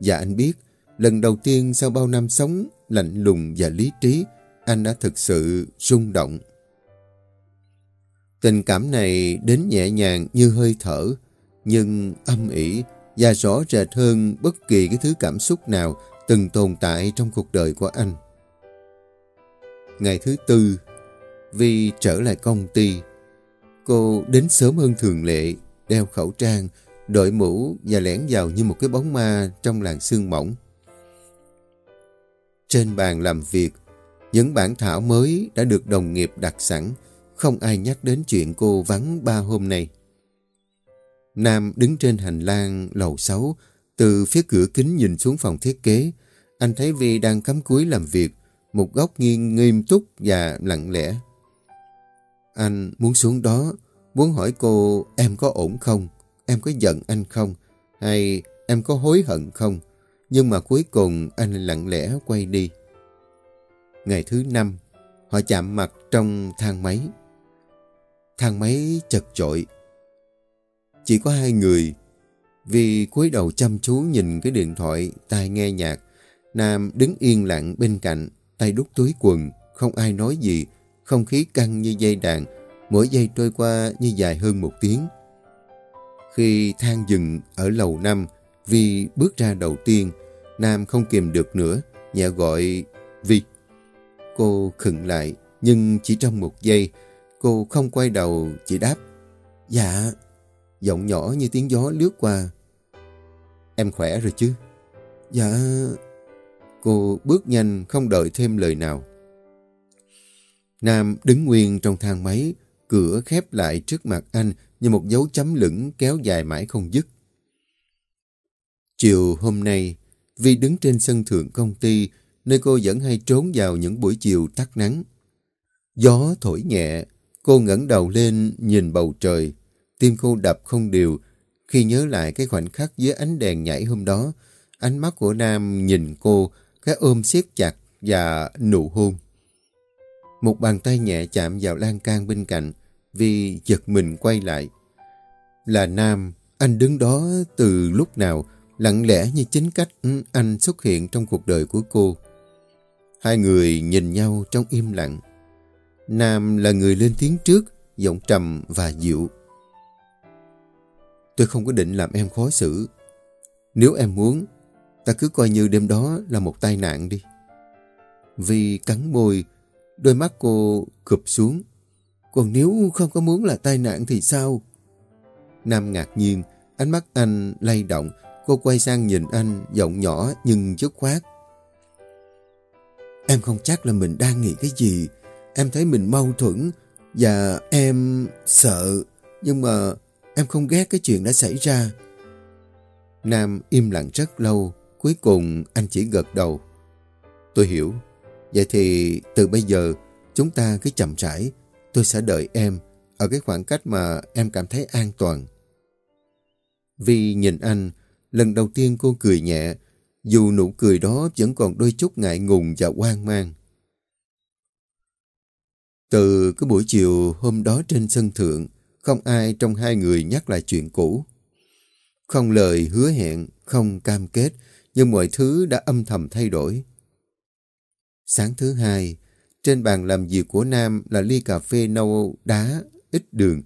Và anh biết, lần đầu tiên sau bao năm sống lạnh lùng và lý trí, anh đã thực sự rung động. Tình cảm này đến nhẹ nhàng như hơi thở, nhưng âm ỉ và rõ rệt hơn bất kỳ cái thứ cảm xúc nào từng tồn tại trong cuộc đời của anh. Ngày thứ tư, Vi trở lại công ty. Cô đến sớm hơn thường lệ, đeo khẩu trang, đội mũ và lẻn vào như một cái bóng ma trong làn sương mỏng. Trên bàn làm việc, những bản thảo mới đã được đồng nghiệp đặt sẵn, không ai nhắc đến chuyện cô vắng ba hôm nay. Nam đứng trên hành lang lầu 6, từ phía cửa kính nhìn xuống phòng thiết kế. Anh thấy Vi đang cắm cúi làm việc, một góc nghiêng nghiêm túc và lặng lẽ. Anh muốn xuống đó, muốn hỏi cô em có ổn không, em có giận anh không, hay em có hối hận không. Nhưng mà cuối cùng anh lặng lẽ quay đi. Ngày thứ năm, họ chạm mặt trong thang máy. Thang máy chật chội, chỉ có hai người. Vì cúi đầu chăm chú nhìn cái điện thoại, tai nghe nhạc. Nam đứng yên lặng bên cạnh, tay đút túi quần, không ai nói gì. Không khí căng như dây đàn, mỗi giây trôi qua như dài hơn một tiếng. Khi thang dừng ở lầu năm, Vi bước ra đầu tiên, Nam không kìm được nữa, nhẹ gọi Vi. Cô khựng lại, nhưng chỉ trong một giây, cô không quay đầu, chỉ đáp. Dạ, Giọng nhỏ như tiếng gió lướt qua. Em khỏe rồi chứ? Dạ... Cô bước nhanh không đợi thêm lời nào. Nam đứng nguyên trong thang máy, cửa khép lại trước mặt anh như một dấu chấm lửng kéo dài mãi không dứt. Chiều hôm nay, Vi đứng trên sân thượng công ty, nơi cô vẫn hay trốn vào những buổi chiều tắt nắng. Gió thổi nhẹ, cô ngẩng đầu lên nhìn bầu trời. Tim cô đập không đều khi nhớ lại cái khoảnh khắc dưới ánh đèn nhảy hôm đó. Ánh mắt của Nam nhìn cô, cái ôm siết chặt và nụ hôn. Một bàn tay nhẹ chạm vào lan can bên cạnh, vì giật mình quay lại. Là Nam, anh đứng đó từ lúc nào, lặng lẽ như chính cách ừ, anh xuất hiện trong cuộc đời của cô. Hai người nhìn nhau trong im lặng. Nam là người lên tiếng trước, giọng trầm và dịu. Tôi không có định làm em khó xử. Nếu em muốn, ta cứ coi như đêm đó là một tai nạn đi. Vì cắn môi, đôi mắt cô cụp xuống. Còn nếu không có muốn là tai nạn thì sao? Nam ngạc nhiên, ánh mắt anh lay động. Cô quay sang nhìn anh, giọng nhỏ nhưng chất khoát. Em không chắc là mình đang nghĩ cái gì. Em thấy mình mâu thuẫn và em sợ. Nhưng mà Em không ghét cái chuyện đã xảy ra. Nam im lặng rất lâu, cuối cùng anh chỉ gật đầu. Tôi hiểu. Vậy thì từ bây giờ chúng ta cứ chậm rãi. Tôi sẽ đợi em ở cái khoảng cách mà em cảm thấy an toàn. Vì nhìn anh, lần đầu tiên cô cười nhẹ, dù nụ cười đó vẫn còn đôi chút ngại ngùng và hoang mang. Từ cái buổi chiều hôm đó trên sân thượng, không ai trong hai người nhắc lại chuyện cũ. Không lời hứa hẹn, không cam kết, nhưng mọi thứ đã âm thầm thay đổi. Sáng thứ hai, trên bàn làm việc của Nam là ly cà phê nâu đá, ít đường.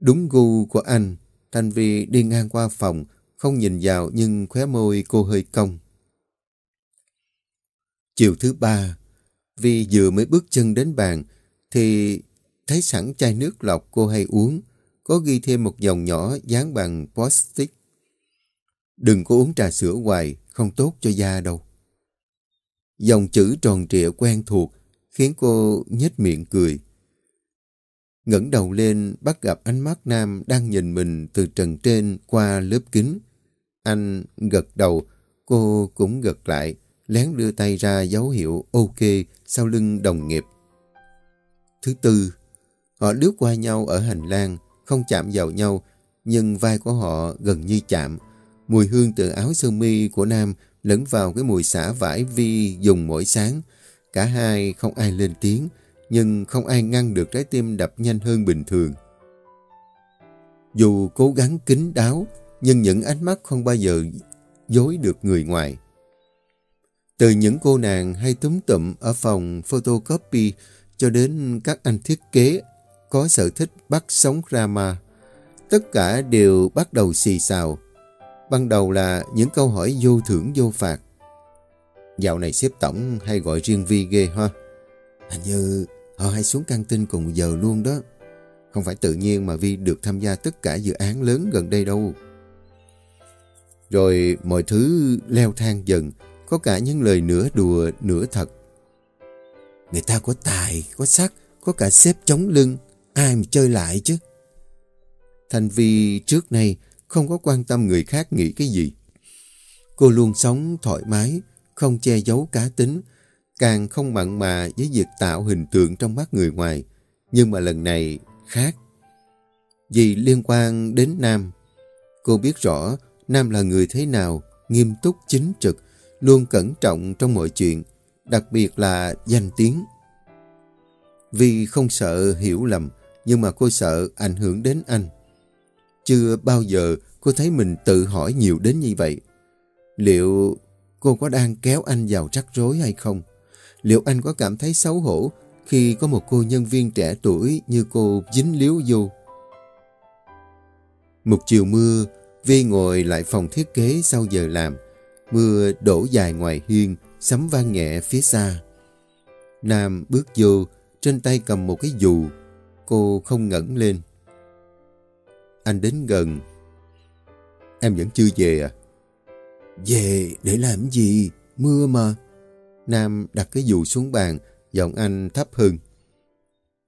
Đúng gu của anh, Thanh Vi đi ngang qua phòng, không nhìn vào nhưng khóe môi cô hơi cong. Chiều thứ ba, Vi vừa mới bước chân đến bàn, thì thấy sẵn chai nước lọc cô hay uống, có ghi thêm một dòng nhỏ dán bằng post-it. Đừng có uống trà sữa hoài, không tốt cho da đâu. Dòng chữ tròn trịa quen thuộc khiến cô nhếch miệng cười. ngẩng đầu lên bắt gặp ánh mắt Nam đang nhìn mình từ trần trên qua lớp kính. Anh gật đầu, cô cũng gật lại, lén đưa tay ra dấu hiệu ok sau lưng đồng nghiệp. Thứ tư, họ lướt qua nhau ở hành lang, không chạm vào nhau, nhưng vai của họ gần như chạm. Mùi hương từ áo sơ mi của Nam lẫn vào cái mùi xả vải Vi dùng mỗi sáng. Cả hai không ai lên tiếng, nhưng không ai ngăn được trái tim đập nhanh hơn bình thường. Dù cố gắng kín đáo, nhưng những ánh mắt không bao giờ dối được người ngoài. Từ những cô nàng hay túm tụm ở phòng photocopy cho đến các anh thiết kế có sở thích bắt sống drama, tất cả đều bắt đầu xì xào. Ban đầu là những câu hỏi vô thưởng vô phạt. Dạo này xếp tổng hay gọi riêng Vi ghê ha. Hình như họ hay xuống căng tin cùng giờ luôn đó. Không phải tự nhiên mà Vi được tham gia tất cả dự án lớn gần đây đâu. Rồi mọi thứ leo thang dần, có cả những lời nửa đùa nửa thật. Người ta có tài, có sắc, có cả xếp chống lưng, ai mà chơi lại chứ. Thành Vi trước nay không có quan tâm người khác nghĩ cái gì. Cô luôn sống thoải mái, không che giấu cá tính, càng không mặn mà với việc tạo hình tượng trong mắt người ngoài. Nhưng mà lần này khác. Vì liên quan đến Nam, cô biết rõ Nam là người thế nào, nghiêm túc chính trực, luôn cẩn trọng trong mọi chuyện, đặc biệt là danh tiếng. Vì không sợ hiểu lầm, nhưng mà cô sợ ảnh hưởng đến anh. Chưa bao giờ cô thấy mình tự hỏi nhiều đến như vậy. Liệu cô có đang kéo anh vào rắc rối hay không? Liệu anh có cảm thấy xấu hổ khi có một cô nhân viên trẻ tuổi như cô dính líu vô? Một chiều mưa, Vi ngồi lại phòng thiết kế sau giờ làm. Mưa đổ dài ngoài hiên, sấm vang nhẹ phía xa. Nam bước vô, trên tay cầm một cái dù. Cô không ngẩng lên. Anh đến gần. Em vẫn chưa về à? Về để làm gì? Mưa mà. Nam đặt cái dù xuống bàn, giọng anh thấp hơn.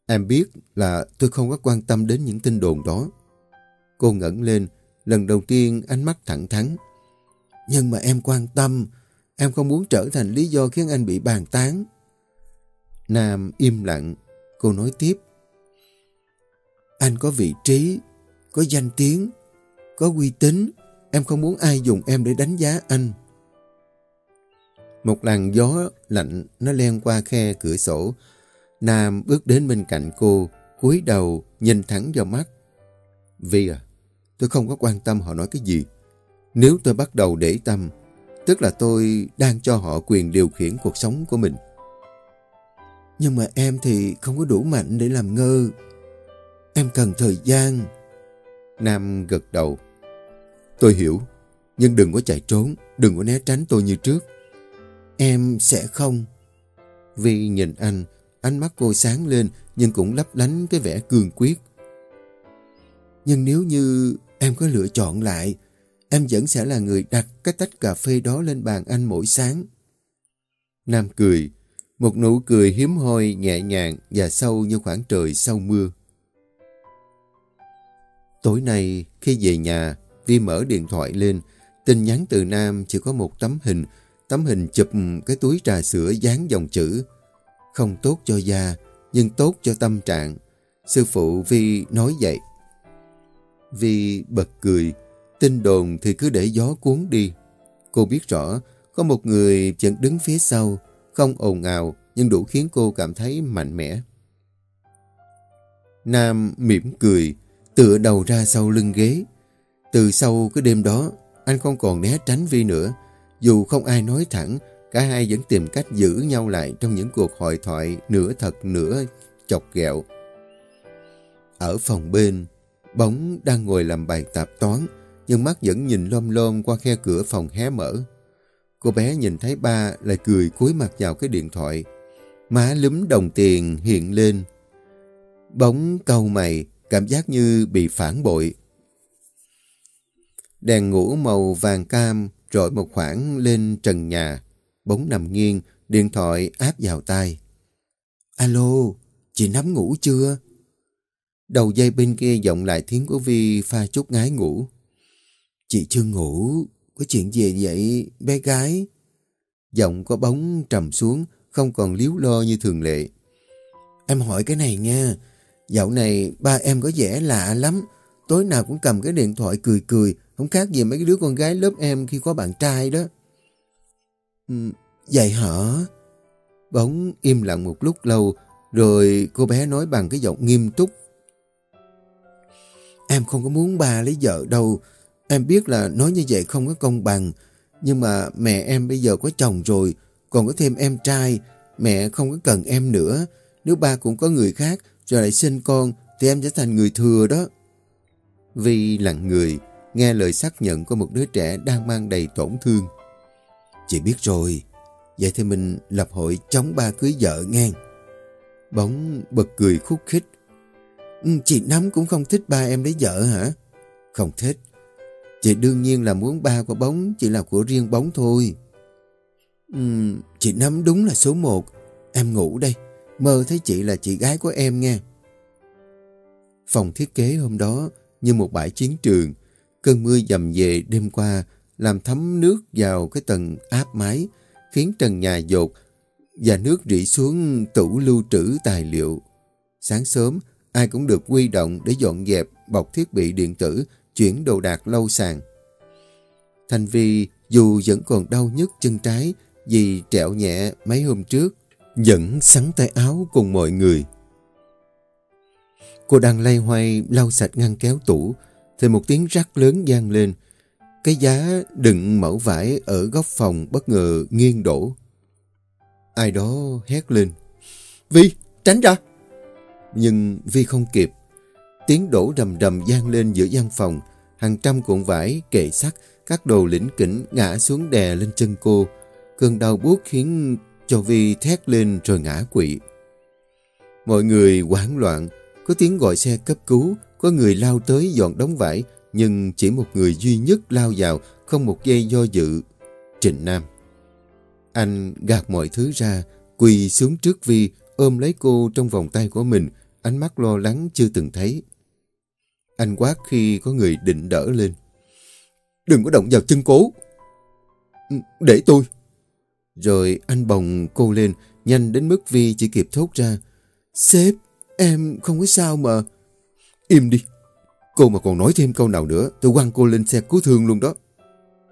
Em biết là tôi không có quan tâm đến những tin đồn đó. Cô ngẩng lên, lần đầu tiên ánh mắt thẳng thắn. Nhưng mà em quan tâm, em không muốn trở thành lý do khiến anh bị bàn tán. Nam im lặng, cô nói tiếp. Anh có vị trí, có danh tiếng, có uy tín. Em không muốn ai dùng em để đánh giá anh. Một làn gió lạnh nó len qua khe cửa sổ. Nam bước đến bên cạnh cô, cúi đầu nhìn thẳng vào mắt. Vi à, tôi không có quan tâm họ nói cái gì. Nếu tôi bắt đầu để tâm, tức là tôi đang cho họ quyền điều khiển cuộc sống của mình. Nhưng mà em thì không có đủ mạnh để làm ngơ. Em cần thời gian. Nam gật đầu. Tôi hiểu, nhưng đừng có chạy trốn, đừng có né tránh tôi như trước. Em sẽ không. Vi nhìn anh, ánh mắt cô sáng lên nhưng cũng lấp lánh cái vẻ cương quyết. Nhưng nếu như em có lựa chọn lại, em vẫn sẽ là người đặt cái tách cà phê đó lên bàn anh mỗi sáng. Nam cười, một nụ cười hiếm hoi, nhẹ nhàng và sâu như khoảng trời sau mưa. Tối nay, khi về nhà, Vi mở điện thoại lên, tin nhắn từ Nam chỉ có một tấm hình, tấm hình chụp cái túi trà sữa dán dòng chữ. Không tốt cho da, nhưng tốt cho tâm trạng. Sư phụ Vi nói vậy. Vi bật cười, tin đồn thì cứ để gió cuốn đi. Cô biết rõ, có một người vẫn đứng phía sau, không ồn ào nhưng đủ khiến cô cảm thấy mạnh mẽ. Nam mỉm cười, tựa đầu ra sau lưng ghế. Từ sau cái đêm đó, anh không còn né tránh Vi nữa. Dù không ai nói thẳng, cả hai vẫn tìm cách giữ nhau lại trong những cuộc hội thoại nửa thật nửa chọc ghẹo. Ở phòng bên, bóng đang ngồi làm bài tạp toán, nhưng mắt vẫn nhìn lom lom qua khe cửa phòng hé mở. Cô bé nhìn thấy ba lại cười cúi mặt vào cái điện thoại. Má lúm đồng tiền hiện lên. Bóng câu mày, cảm giác như bị phản bội. Đèn ngủ màu vàng cam rọi một khoảng lên trần nhà. Bóng nằm nghiêng, điện thoại áp vào tay. Alo, chị nắm ngủ chưa? Đầu dây bên kia vọng lại tiếng của Vi pha chút ngái ngủ. Chị chưa ngủ, có chuyện gì vậy, bé gái? Giọng có bóng trầm xuống, không còn liếu lo như thường lệ. Em hỏi cái này nha, dạo này ba em có vẻ lạ lắm. Tối nào cũng cầm cái điện thoại cười cười, không khác gì mấy đứa con gái lớp em khi có bạn trai đó. Ừ, vậy hả? Bóng im lặng một lúc lâu, rồi cô bé nói bằng cái giọng nghiêm túc. Em không có muốn ba lấy vợ đâu. Em biết là nói như vậy không có công bằng. Nhưng mà mẹ em bây giờ có chồng rồi, còn có thêm em trai. Mẹ không có cần em nữa. Nếu ba cũng có người khác, rồi lại sinh con, thì em sẽ thành người thừa đó. Vi lặng người, nghe lời xác nhận của một đứa trẻ đang mang đầy tổn thương. Chị biết rồi, vậy thì mình lập hội chống ba cưới vợ ngang. Bóng bật cười khúc khích. Ừ, chị Nắm cũng không thích ba em lấy vợ hả? Không thích. Chị đương nhiên là muốn ba của bóng chỉ là của riêng bóng thôi. Uhm, chị Nắm đúng là số một. Em ngủ đây. Mơ thấy chị là chị gái của em nghe. Phòng thiết kế hôm đó như một bãi chiến trường. Cơn mưa dầm về đêm qua làm thấm nước vào cái tầng áp mái, khiến trần nhà dột và nước rỉ xuống tủ lưu trữ tài liệu. Sáng sớm, ai cũng được quy động để dọn dẹp bọc thiết bị điện tử, chuyển đồ đạc lâu sàn. Thành Vi dù vẫn còn đau nhức chân trái vì trẹo nhẹ mấy hôm trước, vẫn sắn tay áo cùng mọi người. Cô đang lay hoay lau sạch ngăn kéo tủ, thì một tiếng rắc lớn gian lên. Cái giá đựng mẫu vải ở góc phòng bất ngờ nghiêng đổ. Ai đó hét lên. Vi, tránh ra! Nhưng Vi không kịp. Tiếng đổ rầm rầm gian lên giữa gian phòng. Hàng trăm cuộn vải, kệ sắt, các đồ lĩnh kỉnh ngã xuống đè lên chân cô. Cơn đau buốt khiến cho Vi thét lên rồi ngã quỵ. Mọi người hoảng loạn, có tiếng gọi xe cấp cứu, có người lao tới dọn đóng vải, nhưng chỉ một người duy nhất lao vào, không một giây do dự. Trịnh Nam. Anh gạt mọi thứ ra, quỳ xuống trước Vi, ôm lấy cô trong vòng tay của mình, ánh mắt lo lắng chưa từng thấy. Anh quát khi có người định đỡ lên. Đừng có động vào chân cố. Để tôi. Rồi anh bồng cô lên, nhanh đến mức Vi chỉ kịp thốt ra. Sếp, em không có sao mà. Im đi. Cô mà còn nói thêm câu nào nữa, tôi quăng cô lên xe cứu thương luôn đó.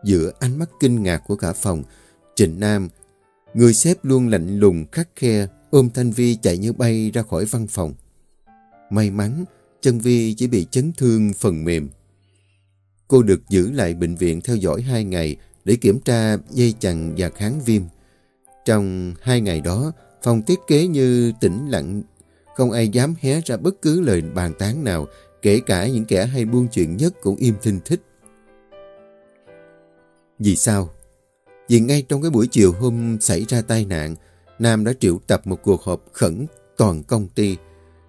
Giữa ánh mắt kinh ngạc của cả phòng, Trịnh Nam, người sếp luôn lạnh lùng khắc khe, ôm Thanh Vi chạy như bay ra khỏi văn phòng. May mắn, chân Vi chỉ bị chấn thương phần mềm. Cô được giữ lại bệnh viện theo dõi hai ngày để kiểm tra dây chằng và kháng viêm. Trong hai ngày đó, phòng thiết kế như tĩnh lặng, không ai dám hé ra bất cứ lời bàn tán nào, kể cả những kẻ hay buôn chuyện nhất cũng im thinh thích. Vì sao? Vì ngay trong cái buổi chiều hôm xảy ra tai nạn, Nam đã triệu tập một cuộc họp khẩn toàn công ty.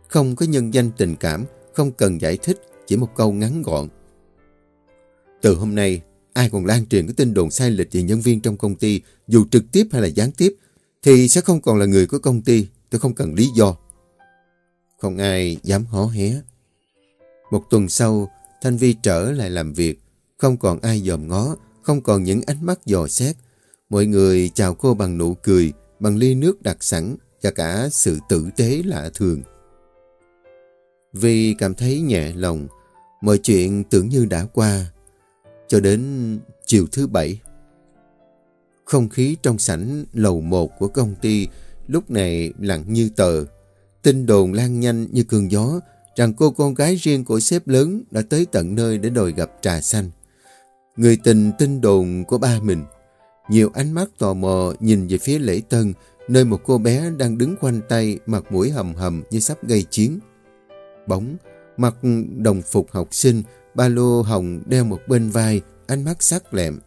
Không có nhân danh tình cảm, không cần giải thích, chỉ một câu ngắn gọn. Từ hôm nay, ai còn lan truyền cái tin đồn sai lệch về nhân viên trong công ty, dù trực tiếp hay là gián tiếp, thì sẽ không còn là người của công ty. Tôi không cần lý do. Không ai dám hó hé. Một tuần sau, Thanh Vi trở lại làm việc. Không còn ai dòm ngó, không còn những ánh mắt dò xét. Mọi người chào cô bằng nụ cười, bằng ly nước đặc sẵn và cả sự tử tế lạ thường. Vi cảm thấy nhẹ lòng, mọi chuyện tưởng như đã qua. Cho đến chiều thứ bảy. Không khí trong sảnh lầu một của công ty lúc này lặng như tờ. Tin đồn lan nhanh như cơn gió, rằng cô con gái riêng của sếp lớn đã tới tận nơi để đòi gặp trà xanh. Người tình tin đồn của ba mình. Nhiều ánh mắt tò mò nhìn về phía lễ tân, nơi một cô bé đang đứng quanh tay, mặt mũi hầm hầm như sắp gây chiến. Bóng, mặc đồng phục học sinh, ba lô hồng đeo một bên vai, ánh mắt sắc lẹm.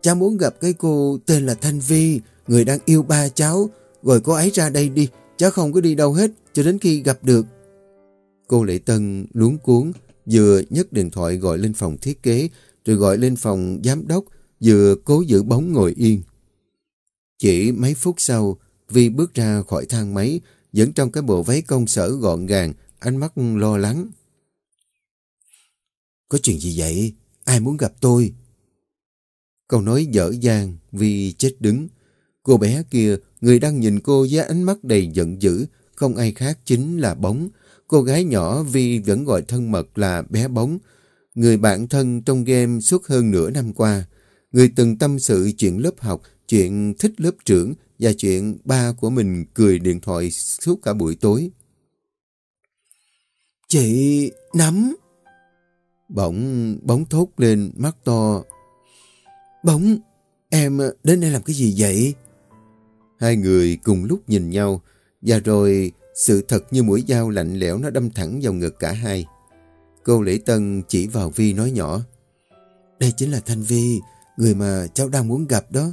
Cháu muốn gặp cái cô tên là Thanh Vi, người đang yêu ba cháu, gọi cô ấy ra đây đi, cháu không có đi đâu hết cho đến khi gặp được. Cô Lệ Tân luống cuốn, vừa nhấc điện thoại gọi lên phòng thiết kế, rồi gọi lên phòng giám đốc, vừa cố giữ bóng ngồi yên. Chỉ mấy phút sau, Vi bước ra khỏi thang máy, vẫn trong cái bộ váy công sở gọn gàng, ánh mắt lo lắng. Có chuyện gì vậy? Ai muốn gặp tôi? Câu nói dở dang, Vi chết đứng. Cô bé kia, người đang nhìn cô với ánh mắt đầy giận dữ, không ai khác chính là Bóng. Cô gái nhỏ Vi vẫn gọi thân mật là bé Bóng. Người bạn thân trong game suốt hơn nửa năm qua. Người từng tâm sự chuyện lớp học, chuyện thích lớp trưởng và chuyện ba của mình cười điện thoại suốt cả buổi tối. Chị nắm. Bỗng bóng thốt lên mắt to. Bóng, em đến đây làm cái gì vậy? Hai người cùng lúc nhìn nhau và rồi sự thật như mũi dao lạnh lẽo nó đâm thẳng vào ngực cả hai. Cô Lễ Tân chỉ vào Vi nói nhỏ. Đây chính là Thanh Vi, người mà cháu đang muốn gặp đó.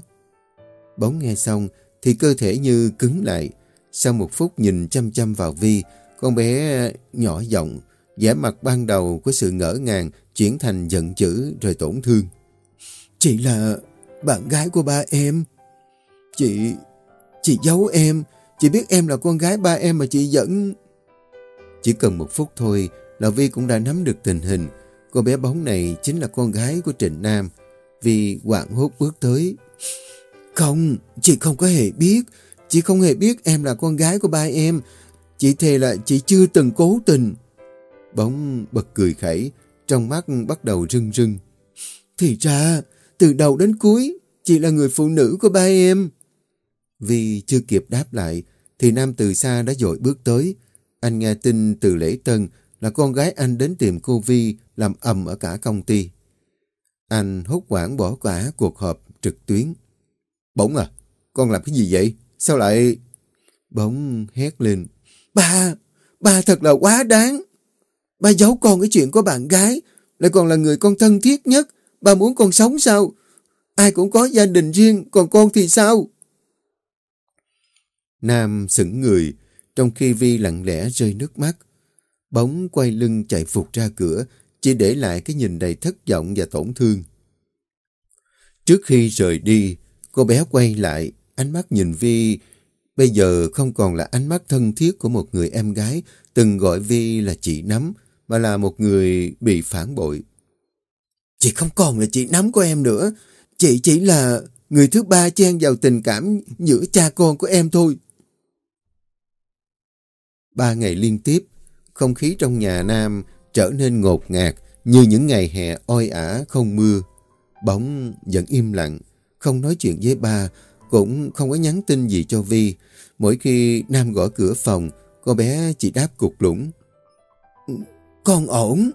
Bóng nghe xong thì cơ thể như cứng lại. Sau một phút nhìn chăm chăm vào Vi, con bé nhỏ giọng, vẻ mặt ban đầu của sự ngỡ ngàng chuyển thành giận dữ rồi tổn thương. Chị là bạn gái của ba em. Chị... chị giấu em. Chị biết em là con gái ba em mà chị vẫn... Chỉ cần một phút thôi là Vi cũng đã nắm được tình hình. Cô bé bóng này chính là con gái của Trịnh Nam. Vi hoảng hốt bước tới. Không, chị không có hề biết. Chị không hề biết em là con gái của ba em. Chị thề là chị chưa từng cố tình. Bóng bật cười khẩy, trong mắt bắt đầu rưng rưng. Thì ra, từ đầu đến cuối, chị là người phụ nữ của ba em. Vì chưa kịp đáp lại, thì Nam từ xa đã dội bước tới. Anh nghe tin từ lễ tân là con gái anh đến tìm cô Vi làm ầm ở cả công ty. Anh hốt quảng bỏ cả cuộc họp trực tuyến. Bỗng à, con làm cái gì vậy? Sao lại... Bỗng hét lên. Ba, ba thật là quá đáng. Ba giấu con cái chuyện của bạn gái, lại còn là người con thân thiết nhất. Ba muốn con sống sao? Ai cũng có gia đình riêng, còn con thì sao? Nam sững người, trong khi Vi lặng lẽ rơi nước mắt. Bóng quay lưng chạy phục ra cửa, chỉ để lại cái nhìn đầy thất vọng và tổn thương. Trước khi rời đi, cô bé quay lại, ánh mắt nhìn Vi bây giờ không còn là ánh mắt thân thiết của một người em gái từng gọi Vi là chị Nắm, mà là một người bị phản bội. Chị không còn là chị Nắm của em nữa, chị chỉ là người thứ ba chen vào tình cảm giữa cha con của em thôi. Ba ngày liên tiếp, không khí trong nhà Nam trở nên ngột ngạt như những ngày hè oi ả không mưa. Bóng vẫn im lặng, không nói chuyện với ba, cũng không có nhắn tin gì cho Vi. Mỗi khi Nam gõ cửa phòng, cô bé chỉ đáp cục lũng. Con ổn.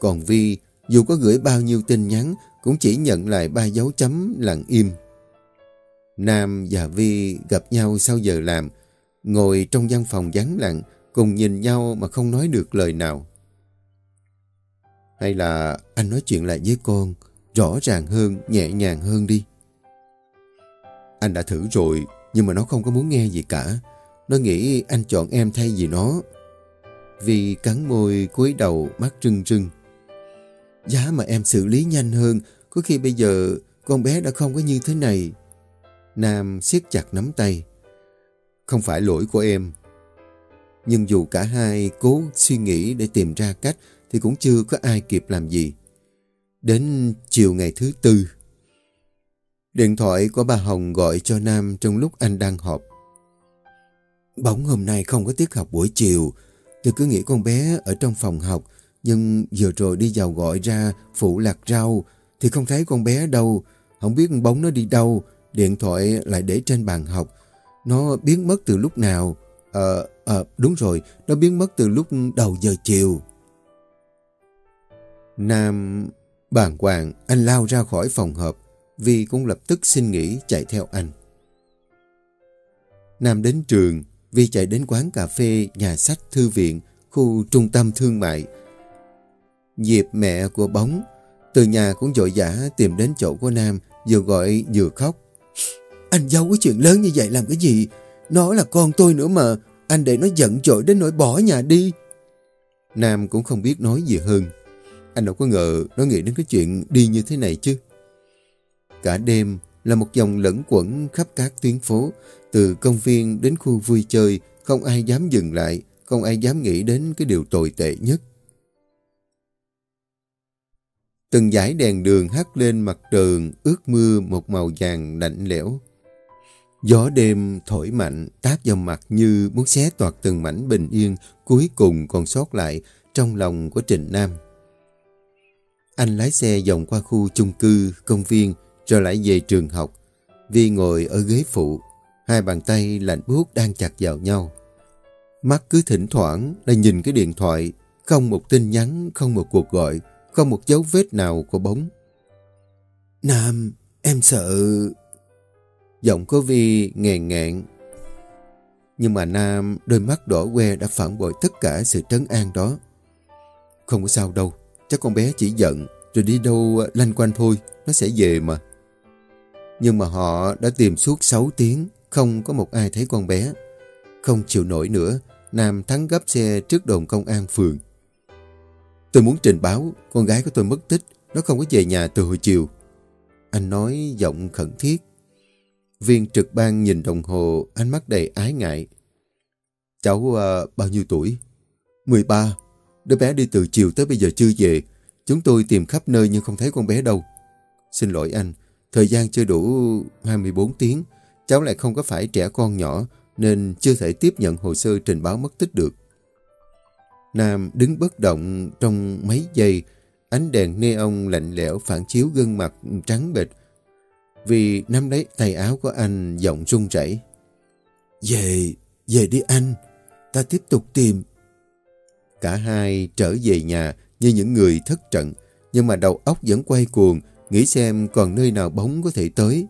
Còn Vi, dù có gửi bao nhiêu tin nhắn, cũng chỉ nhận lại ba dấu chấm lặng im. Nam và Vi gặp nhau sau giờ làm, ngồi trong văn phòng vắng lặng, cùng nhìn nhau mà không nói được lời nào. Hay là anh nói chuyện lại với con, rõ ràng hơn, nhẹ nhàng hơn đi. Anh đã thử rồi, nhưng mà nó không có muốn nghe gì cả. Nó nghĩ anh chọn em thay vì nó. Vì cắn môi, cúi đầu, mắt trưng trưng. Giá mà em xử lý nhanh hơn, có khi bây giờ con bé đã không có như thế này. Nam siết chặt nắm tay. Không phải lỗi của em. Nhưng dù cả hai cố suy nghĩ để tìm ra cách thì cũng chưa có ai kịp làm gì. Đến chiều ngày thứ tư, điện thoại của bà Hồng gọi cho Nam trong lúc anh đang họp. Bóng hôm nay không có tiết học buổi chiều. Tôi cứ nghĩ con bé ở trong phòng học, nhưng vừa rồi đi vào gọi ra phụ lạc rau thì không thấy con bé đâu. Không biết bóng nó đi đâu, điện thoại lại để trên bàn học. Nó biến mất từ lúc nào, Ờ, ờ, đúng rồi, nó biến mất từ lúc đầu giờ chiều. Nam bàng hoàng, anh lao ra khỏi phòng họp, Vi cũng lập tức xin nghỉ chạy theo anh. Nam đến trường, Vi chạy đến quán cà phê, nhà sách, thư viện, khu trung tâm thương mại. Diệp mẹ của bóng, từ nhà cũng dội dã tìm đến chỗ của Nam, vừa gọi vừa khóc. Anh giấu cái chuyện lớn như vậy làm cái gì? Nó là con tôi nữa mà, anh để nó giận dội đến nỗi bỏ nhà đi. Nam cũng không biết nói gì hơn. Anh đâu có ngờ nó nghĩ đến cái chuyện đi như thế này chứ. Cả đêm là một dòng lẫn quẩn khắp các tuyến phố, từ công viên đến khu vui chơi, không ai dám dừng lại, không ai dám nghĩ đến cái điều tồi tệ nhất. Từng dải đèn đường hắt lên mặt đường, ướt mưa một màu vàng lạnh lẽo. Gió đêm thổi mạnh, tác vào mặt như muốn xé toạc từng mảnh bình yên cuối cùng còn sót lại trong lòng của Trịnh Nam. Anh lái xe vòng qua khu chung cư, công viên, rồi lại về trường học. Vi ngồi ở ghế phụ, hai bàn tay lạnh buốt đang chặt vào nhau. Mắt cứ thỉnh thoảng lại nhìn cái điện thoại, không một tin nhắn, không một cuộc gọi, không một dấu vết nào của bóng. Nam, em sợ... Giọng của Vi nghèn ngẹn. Nhưng mà Nam, đôi mắt đỏ que đã phản bội tất cả sự trấn an đó. Không có sao đâu, chắc con bé chỉ giận, rồi đi đâu lanh quanh thôi, nó sẽ về mà. Nhưng mà họ đã tìm suốt 6 tiếng, không có một ai thấy con bé. Không chịu nổi nữa, Nam thắng gấp xe trước đồn công an phường. Tôi muốn trình báo, con gái của tôi mất tích, nó không có về nhà từ hồi chiều. Anh nói giọng khẩn thiết. Viên trực ban nhìn đồng hồ, ánh mắt đầy ái ngại. Cháu uh, bao nhiêu tuổi? 13. Đứa bé đi từ chiều tới bây giờ chưa về. Chúng tôi tìm khắp nơi nhưng không thấy con bé đâu. Xin lỗi anh, thời gian chưa đủ 24 tiếng. Cháu lại không có phải trẻ con nhỏ nên chưa thể tiếp nhận hồ sơ trình báo mất tích được. Nam đứng bất động trong mấy giây, ánh đèn neon lạnh lẽo phản chiếu gương mặt trắng bệch. Vì nắm lấy tay áo của anh giọng run rẩy. Về, về đi anh, ta tiếp tục tìm. Cả hai trở về nhà như những người thất trận, nhưng mà đầu óc vẫn quay cuồng, nghĩ xem còn nơi nào bóng có thể tới.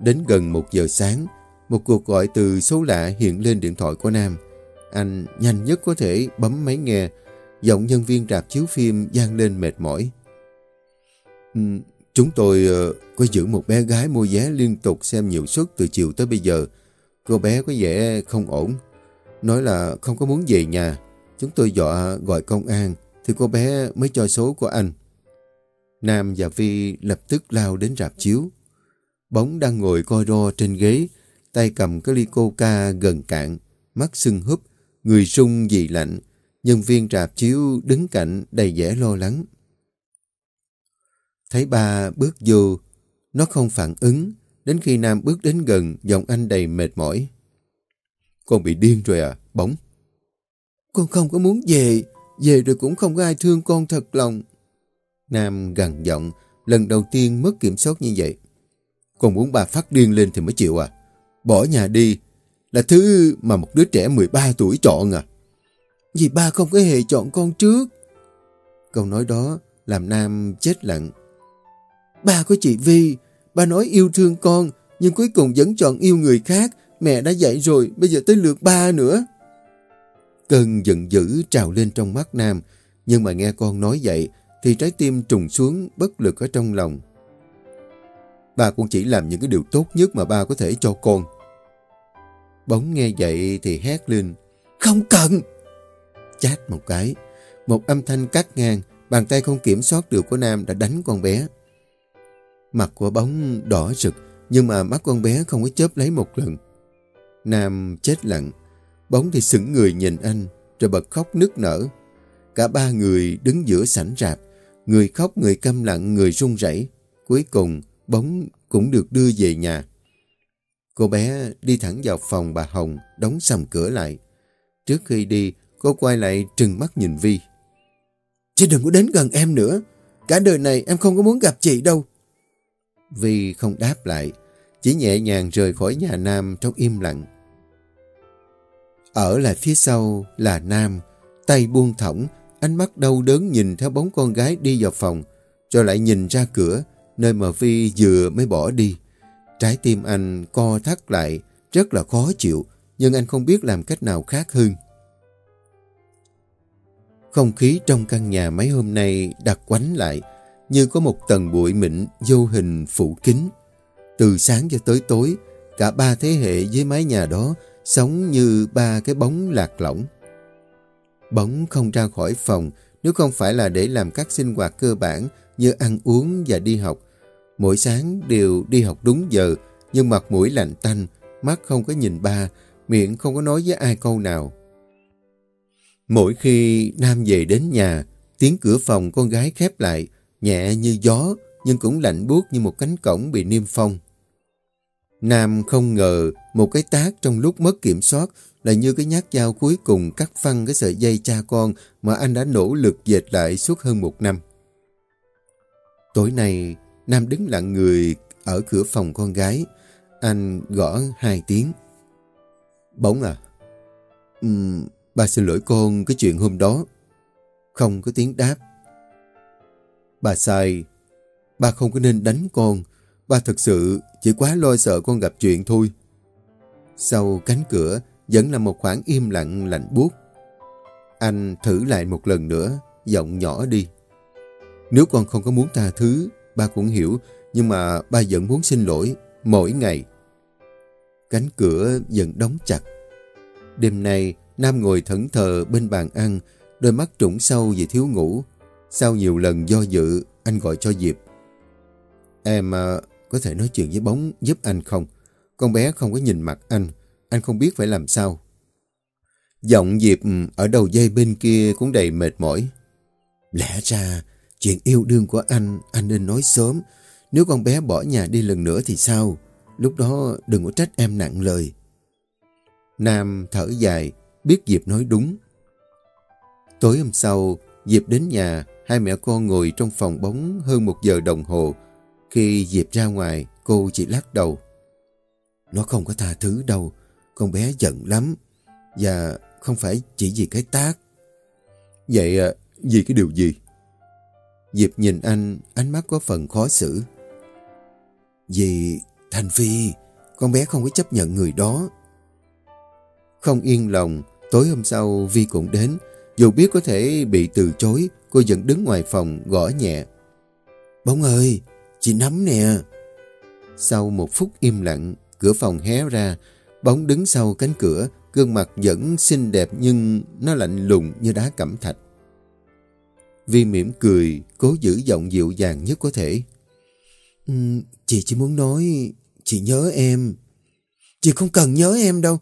Đến gần một giờ sáng, một cuộc gọi từ số lạ hiện lên điện thoại của Nam. Anh nhanh nhất có thể bấm máy nghe, giọng nhân viên rạp chiếu phim gian lên mệt mỏi. Ừ, chúng tôi ờ, có giữ một bé gái mua vé liên tục xem nhiều suất từ chiều tới bây giờ. Cô bé có vẻ không ổn. Nói là không có muốn về nhà. Chúng tôi dọa gọi công an thì cô bé mới cho số của anh. Nam và Vi lập tức lao đến rạp chiếu. Bóng đang ngồi coi ro trên ghế, tay cầm cái ly coca gần cạn, mắt sưng húp, người rung vì lạnh. Nhân viên rạp chiếu đứng cạnh đầy vẻ lo lắng. Thấy ba bước vô, nó không phản ứng, đến khi Nam bước đến gần, giọng anh đầy mệt mỏi. Con bị điên rồi à, bóng? Con không có muốn về, về rồi cũng không có ai thương con thật lòng. Nam gằn giọng, lần đầu tiên mất kiểm soát như vậy còn muốn bà phát điên lên thì mới chịu à? Bỏ nhà đi, là thứ mà một đứa trẻ 13 tuổi chọn à? Vì ba không có hề chọn con trước. Câu nói đó làm Nam chết lặng. Ba của chị Vi, ba nói yêu thương con, nhưng cuối cùng vẫn chọn yêu người khác. Mẹ đã dạy rồi, bây giờ tới lượt ba nữa. Cơn giận dữ trào lên trong mắt Nam, nhưng mà nghe con nói vậy, thì trái tim trùng xuống bất lực ở trong lòng. Ba cũng chỉ làm những cái điều tốt nhất mà ba có thể cho con. Bóng nghe vậy thì hét lên. Không cần! Chát một cái. Một âm thanh cắt ngang, bàn tay không kiểm soát được của Nam đã đánh con bé. Mặt của bóng đỏ rực, nhưng mà mắt con bé không có chớp lấy một lần. Nam chết lặng. Bóng thì sững người nhìn anh, rồi bật khóc nức nở. Cả ba người đứng giữa sảnh rạp, người khóc, người câm lặng, người run rẩy. Cuối cùng, bóng cũng được đưa về nhà. Cô bé đi thẳng vào phòng bà Hồng, đóng sầm cửa lại. Trước khi đi, cô quay lại trừng mắt nhìn Vi. Chị đừng có đến gần em nữa. Cả đời này em không có muốn gặp chị đâu. Vi không đáp lại, chỉ nhẹ nhàng rời khỏi nhà Nam trong im lặng. Ở lại phía sau là Nam, tay buông thõng, ánh mắt đau đớn nhìn theo bóng con gái đi vào phòng, rồi lại nhìn ra cửa, nơi mà phi vừa mới bỏ đi. Trái tim anh co thắt lại, rất là khó chịu, nhưng anh không biết làm cách nào khác hơn. Không khí trong căn nhà mấy hôm nay đặc quánh lại, như có một tầng bụi mịn vô hình phủ kín. Từ sáng cho tới tối, cả ba thế hệ dưới mái nhà đó sống như ba cái bóng lạc lõng. Bóng không ra khỏi phòng nếu không phải là để làm các sinh hoạt cơ bản như ăn uống và đi học. Mỗi sáng đều đi học đúng giờ, nhưng mặt mũi lạnh tanh, mắt không có nhìn ba, miệng không có nói với ai câu nào. Mỗi khi Nam về đến nhà, tiếng cửa phòng con gái khép lại, nhẹ như gió, nhưng cũng lạnh buốt như một cánh cổng bị niêm phong. Nam không ngờ một cái tác trong lúc mất kiểm soát là như cái nhát dao cuối cùng cắt phăng cái sợi dây cha con mà anh đã nỗ lực dệt lại suốt hơn một năm. Tối nay, Nam đứng lặng người ở cửa phòng con gái. Anh gõ hai tiếng. Bóng à? Uhm, bà xin lỗi con cái chuyện hôm đó. Không có tiếng đáp. Bà sai. Bà không có nên đánh con. Bà thật sự chỉ quá lo sợ con gặp chuyện thôi. Sau cánh cửa vẫn là một khoảng im lặng lạnh buốt. Anh thử lại một lần nữa, giọng nhỏ đi. Nếu con không có muốn tha thứ, ba cũng hiểu, nhưng mà ba vẫn muốn xin lỗi mỗi ngày. Cánh cửa vẫn đóng chặt. Đêm nay, Nam ngồi thẫn thờ bên bàn ăn, đôi mắt trũng sâu vì thiếu ngủ. Sau nhiều lần do dự, anh gọi cho Diệp. Em à, có thể nói chuyện với bóng giúp anh không? Con bé không có nhìn mặt anh, anh không biết phải làm sao. Giọng Diệp ừ, ở đầu dây bên kia cũng đầy mệt mỏi. Lẽ ra, chuyện yêu đương của anh, anh nên nói sớm. Nếu con bé bỏ nhà đi lần nữa thì sao? Lúc đó đừng có trách em nặng lời. Nam thở dài, biết Diệp nói đúng. Tối hôm sau, Diệp đến nhà, hai mẹ con ngồi trong phòng bóng hơn một giờ đồng hồ. Khi Diệp ra ngoài, cô chỉ lắc đầu. Nó không có tha thứ đâu, con bé giận lắm. Và không phải chỉ vì cái tác. Vậy à, vì cái điều gì? Diệp nhìn anh, ánh mắt có phần khó xử. Vì Thành Phi, con bé không có chấp nhận người đó. Không yên lòng, tối hôm sau Vi cũng đến. Dù biết có thể bị từ chối, cô vẫn đứng ngoài phòng gõ nhẹ. Bóng ơi, chị nắm nè. Sau một phút im lặng, cửa phòng hé ra, bóng đứng sau cánh cửa, gương mặt vẫn xinh đẹp nhưng nó lạnh lùng như đá cẩm thạch. Vi mỉm cười, cố giữ giọng dịu dàng nhất có thể. Um, chị chỉ muốn nói, chị nhớ em. Chị không cần nhớ em đâu.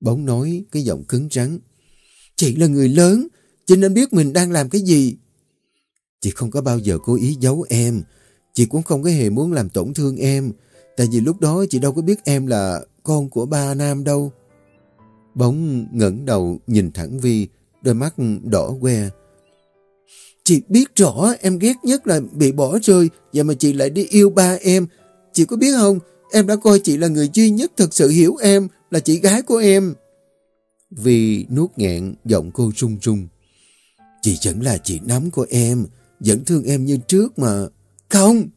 Bóng nói cái giọng cứng rắn. Chị là người lớn, chị nên biết mình đang làm cái gì. Chị không có bao giờ cố ý giấu em. Chị cũng không có hề muốn làm tổn thương em. Tại vì lúc đó chị đâu có biết em là con của ba Nam đâu. Bóng ngẩng đầu nhìn thẳng Vi, đôi mắt đỏ que. Chị biết rõ em ghét nhất là bị bỏ rơi và mà chị lại đi yêu ba em. Chị có biết không, em đã coi chị là người duy nhất thật sự hiểu em, là chị gái của em. Vi nuốt nghẹn, giọng cô run run. Chị vẫn là chị nắm của em, vẫn thương em như trước mà. Không,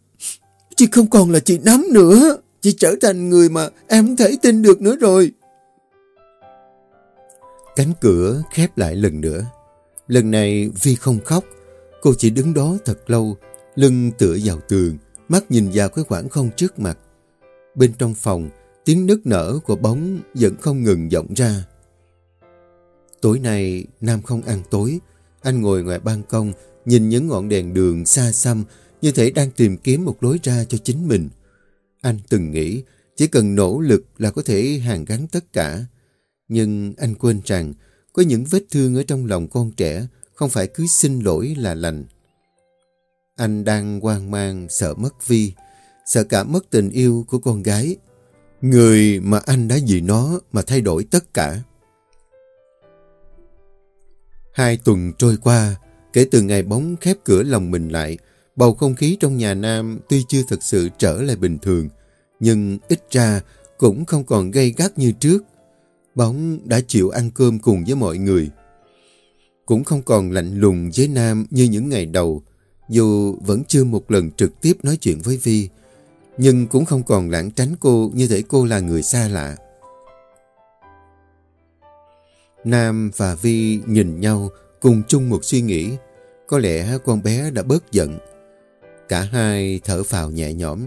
chị không còn là chị nắm nữa. Chị trở thành người mà em không thể tin được nữa rồi. Cánh cửa khép lại lần nữa. Lần này Vi không khóc. Cô chỉ đứng đó thật lâu, lưng tựa vào tường, mắt nhìn vào cái khoảng không trước mặt. Bên trong phòng, tiếng nức nở của bóng vẫn không ngừng vọng ra. Tối nay, Nam không ăn tối. Anh ngồi ngoài ban công, nhìn những ngọn đèn đường xa xăm, như thể đang tìm kiếm một lối ra cho chính mình. Anh từng nghĩ, chỉ cần nỗ lực là có thể hàn gắn tất cả. Nhưng anh quên rằng, có những vết thương ở trong lòng con trẻ không phải cứ xin lỗi là lành. Anh đang hoang mang sợ mất Vi, sợ cả mất tình yêu của con gái. Người mà anh đã vì nó mà thay đổi tất cả. Hai tuần trôi qua, kể từ ngày bóng khép cửa lòng mình lại, bầu không khí trong nhà Nam tuy chưa thực sự trở lại bình thường, nhưng ít ra cũng không còn gây gắt như trước. Bóng đã chịu ăn cơm cùng với mọi người. Cũng không còn lạnh lùng với Nam như những ngày đầu, dù vẫn chưa một lần trực tiếp nói chuyện với Vi, nhưng cũng không còn lãng tránh cô như thể cô là người xa lạ. Nam và Vi nhìn nhau cùng chung một suy nghĩ. Có lẽ con bé đã bớt giận. Cả hai thở phào nhẹ nhõm.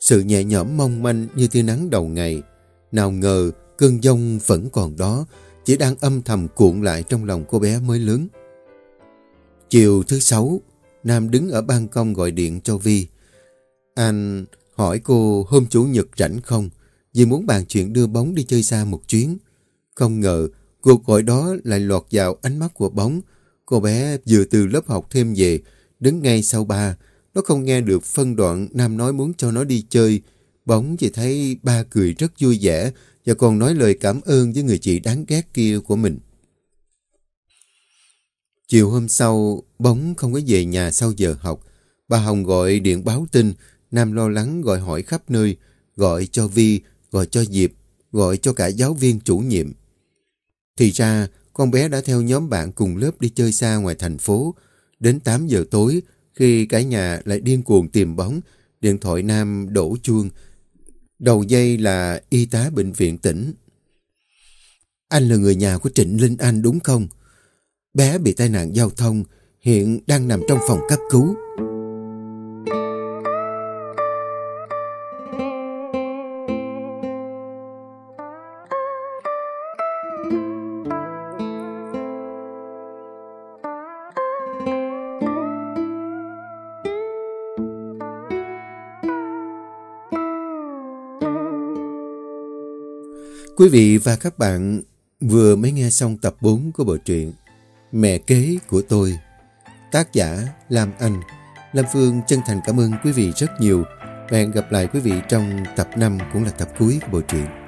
Sự nhẹ nhõm mong manh như tia nắng đầu ngày. Nào ngờ cơn giông vẫn còn đó, chỉ đang âm thầm cuộn lại trong lòng cô bé mới lớn. Chiều thứ sáu, Nam đứng ở ban công gọi điện cho Vi. Anh hỏi cô hôm chủ nhật rảnh không, vì muốn bàn chuyện đưa bóng đi chơi xa một chuyến. Không ngờ Cuộc gọi đó lại lọt vào ánh mắt của bóng. Cô bé vừa từ lớp học thêm về, đứng ngay sau ba. Nó không nghe được phân đoạn Nam nói muốn cho nó đi chơi. Bóng chỉ thấy ba cười rất vui vẻ và còn nói lời cảm ơn với người chị đáng ghét kia của mình. Chiều hôm sau, bóng không có về nhà sau giờ học. Bà Hồng gọi điện báo tin, Nam lo lắng gọi hỏi khắp nơi, gọi cho Vi, gọi cho Diệp, gọi cho cả giáo viên chủ nhiệm. Thì ra, con bé đã theo nhóm bạn cùng lớp đi chơi xa ngoài thành phố. Đến 8 giờ tối, khi cả nhà lại điên cuồng tìm bóng, điện thoại Nam đổ chuông. Đầu dây là y tá bệnh viện tỉnh. Anh là người nhà của Trịnh Linh Anh đúng không? Bé bị tai nạn giao thông, hiện đang nằm trong phòng cấp cứu. Quý vị và các bạn vừa mới nghe xong tập 4 của bộ truyện Mẹ kế của tôi. Tác giả Lam Anh. Lam Phương chân thành cảm ơn quý vị rất nhiều. Và hẹn gặp lại quý vị trong tập 5 cũng là tập cuối của bộ truyện.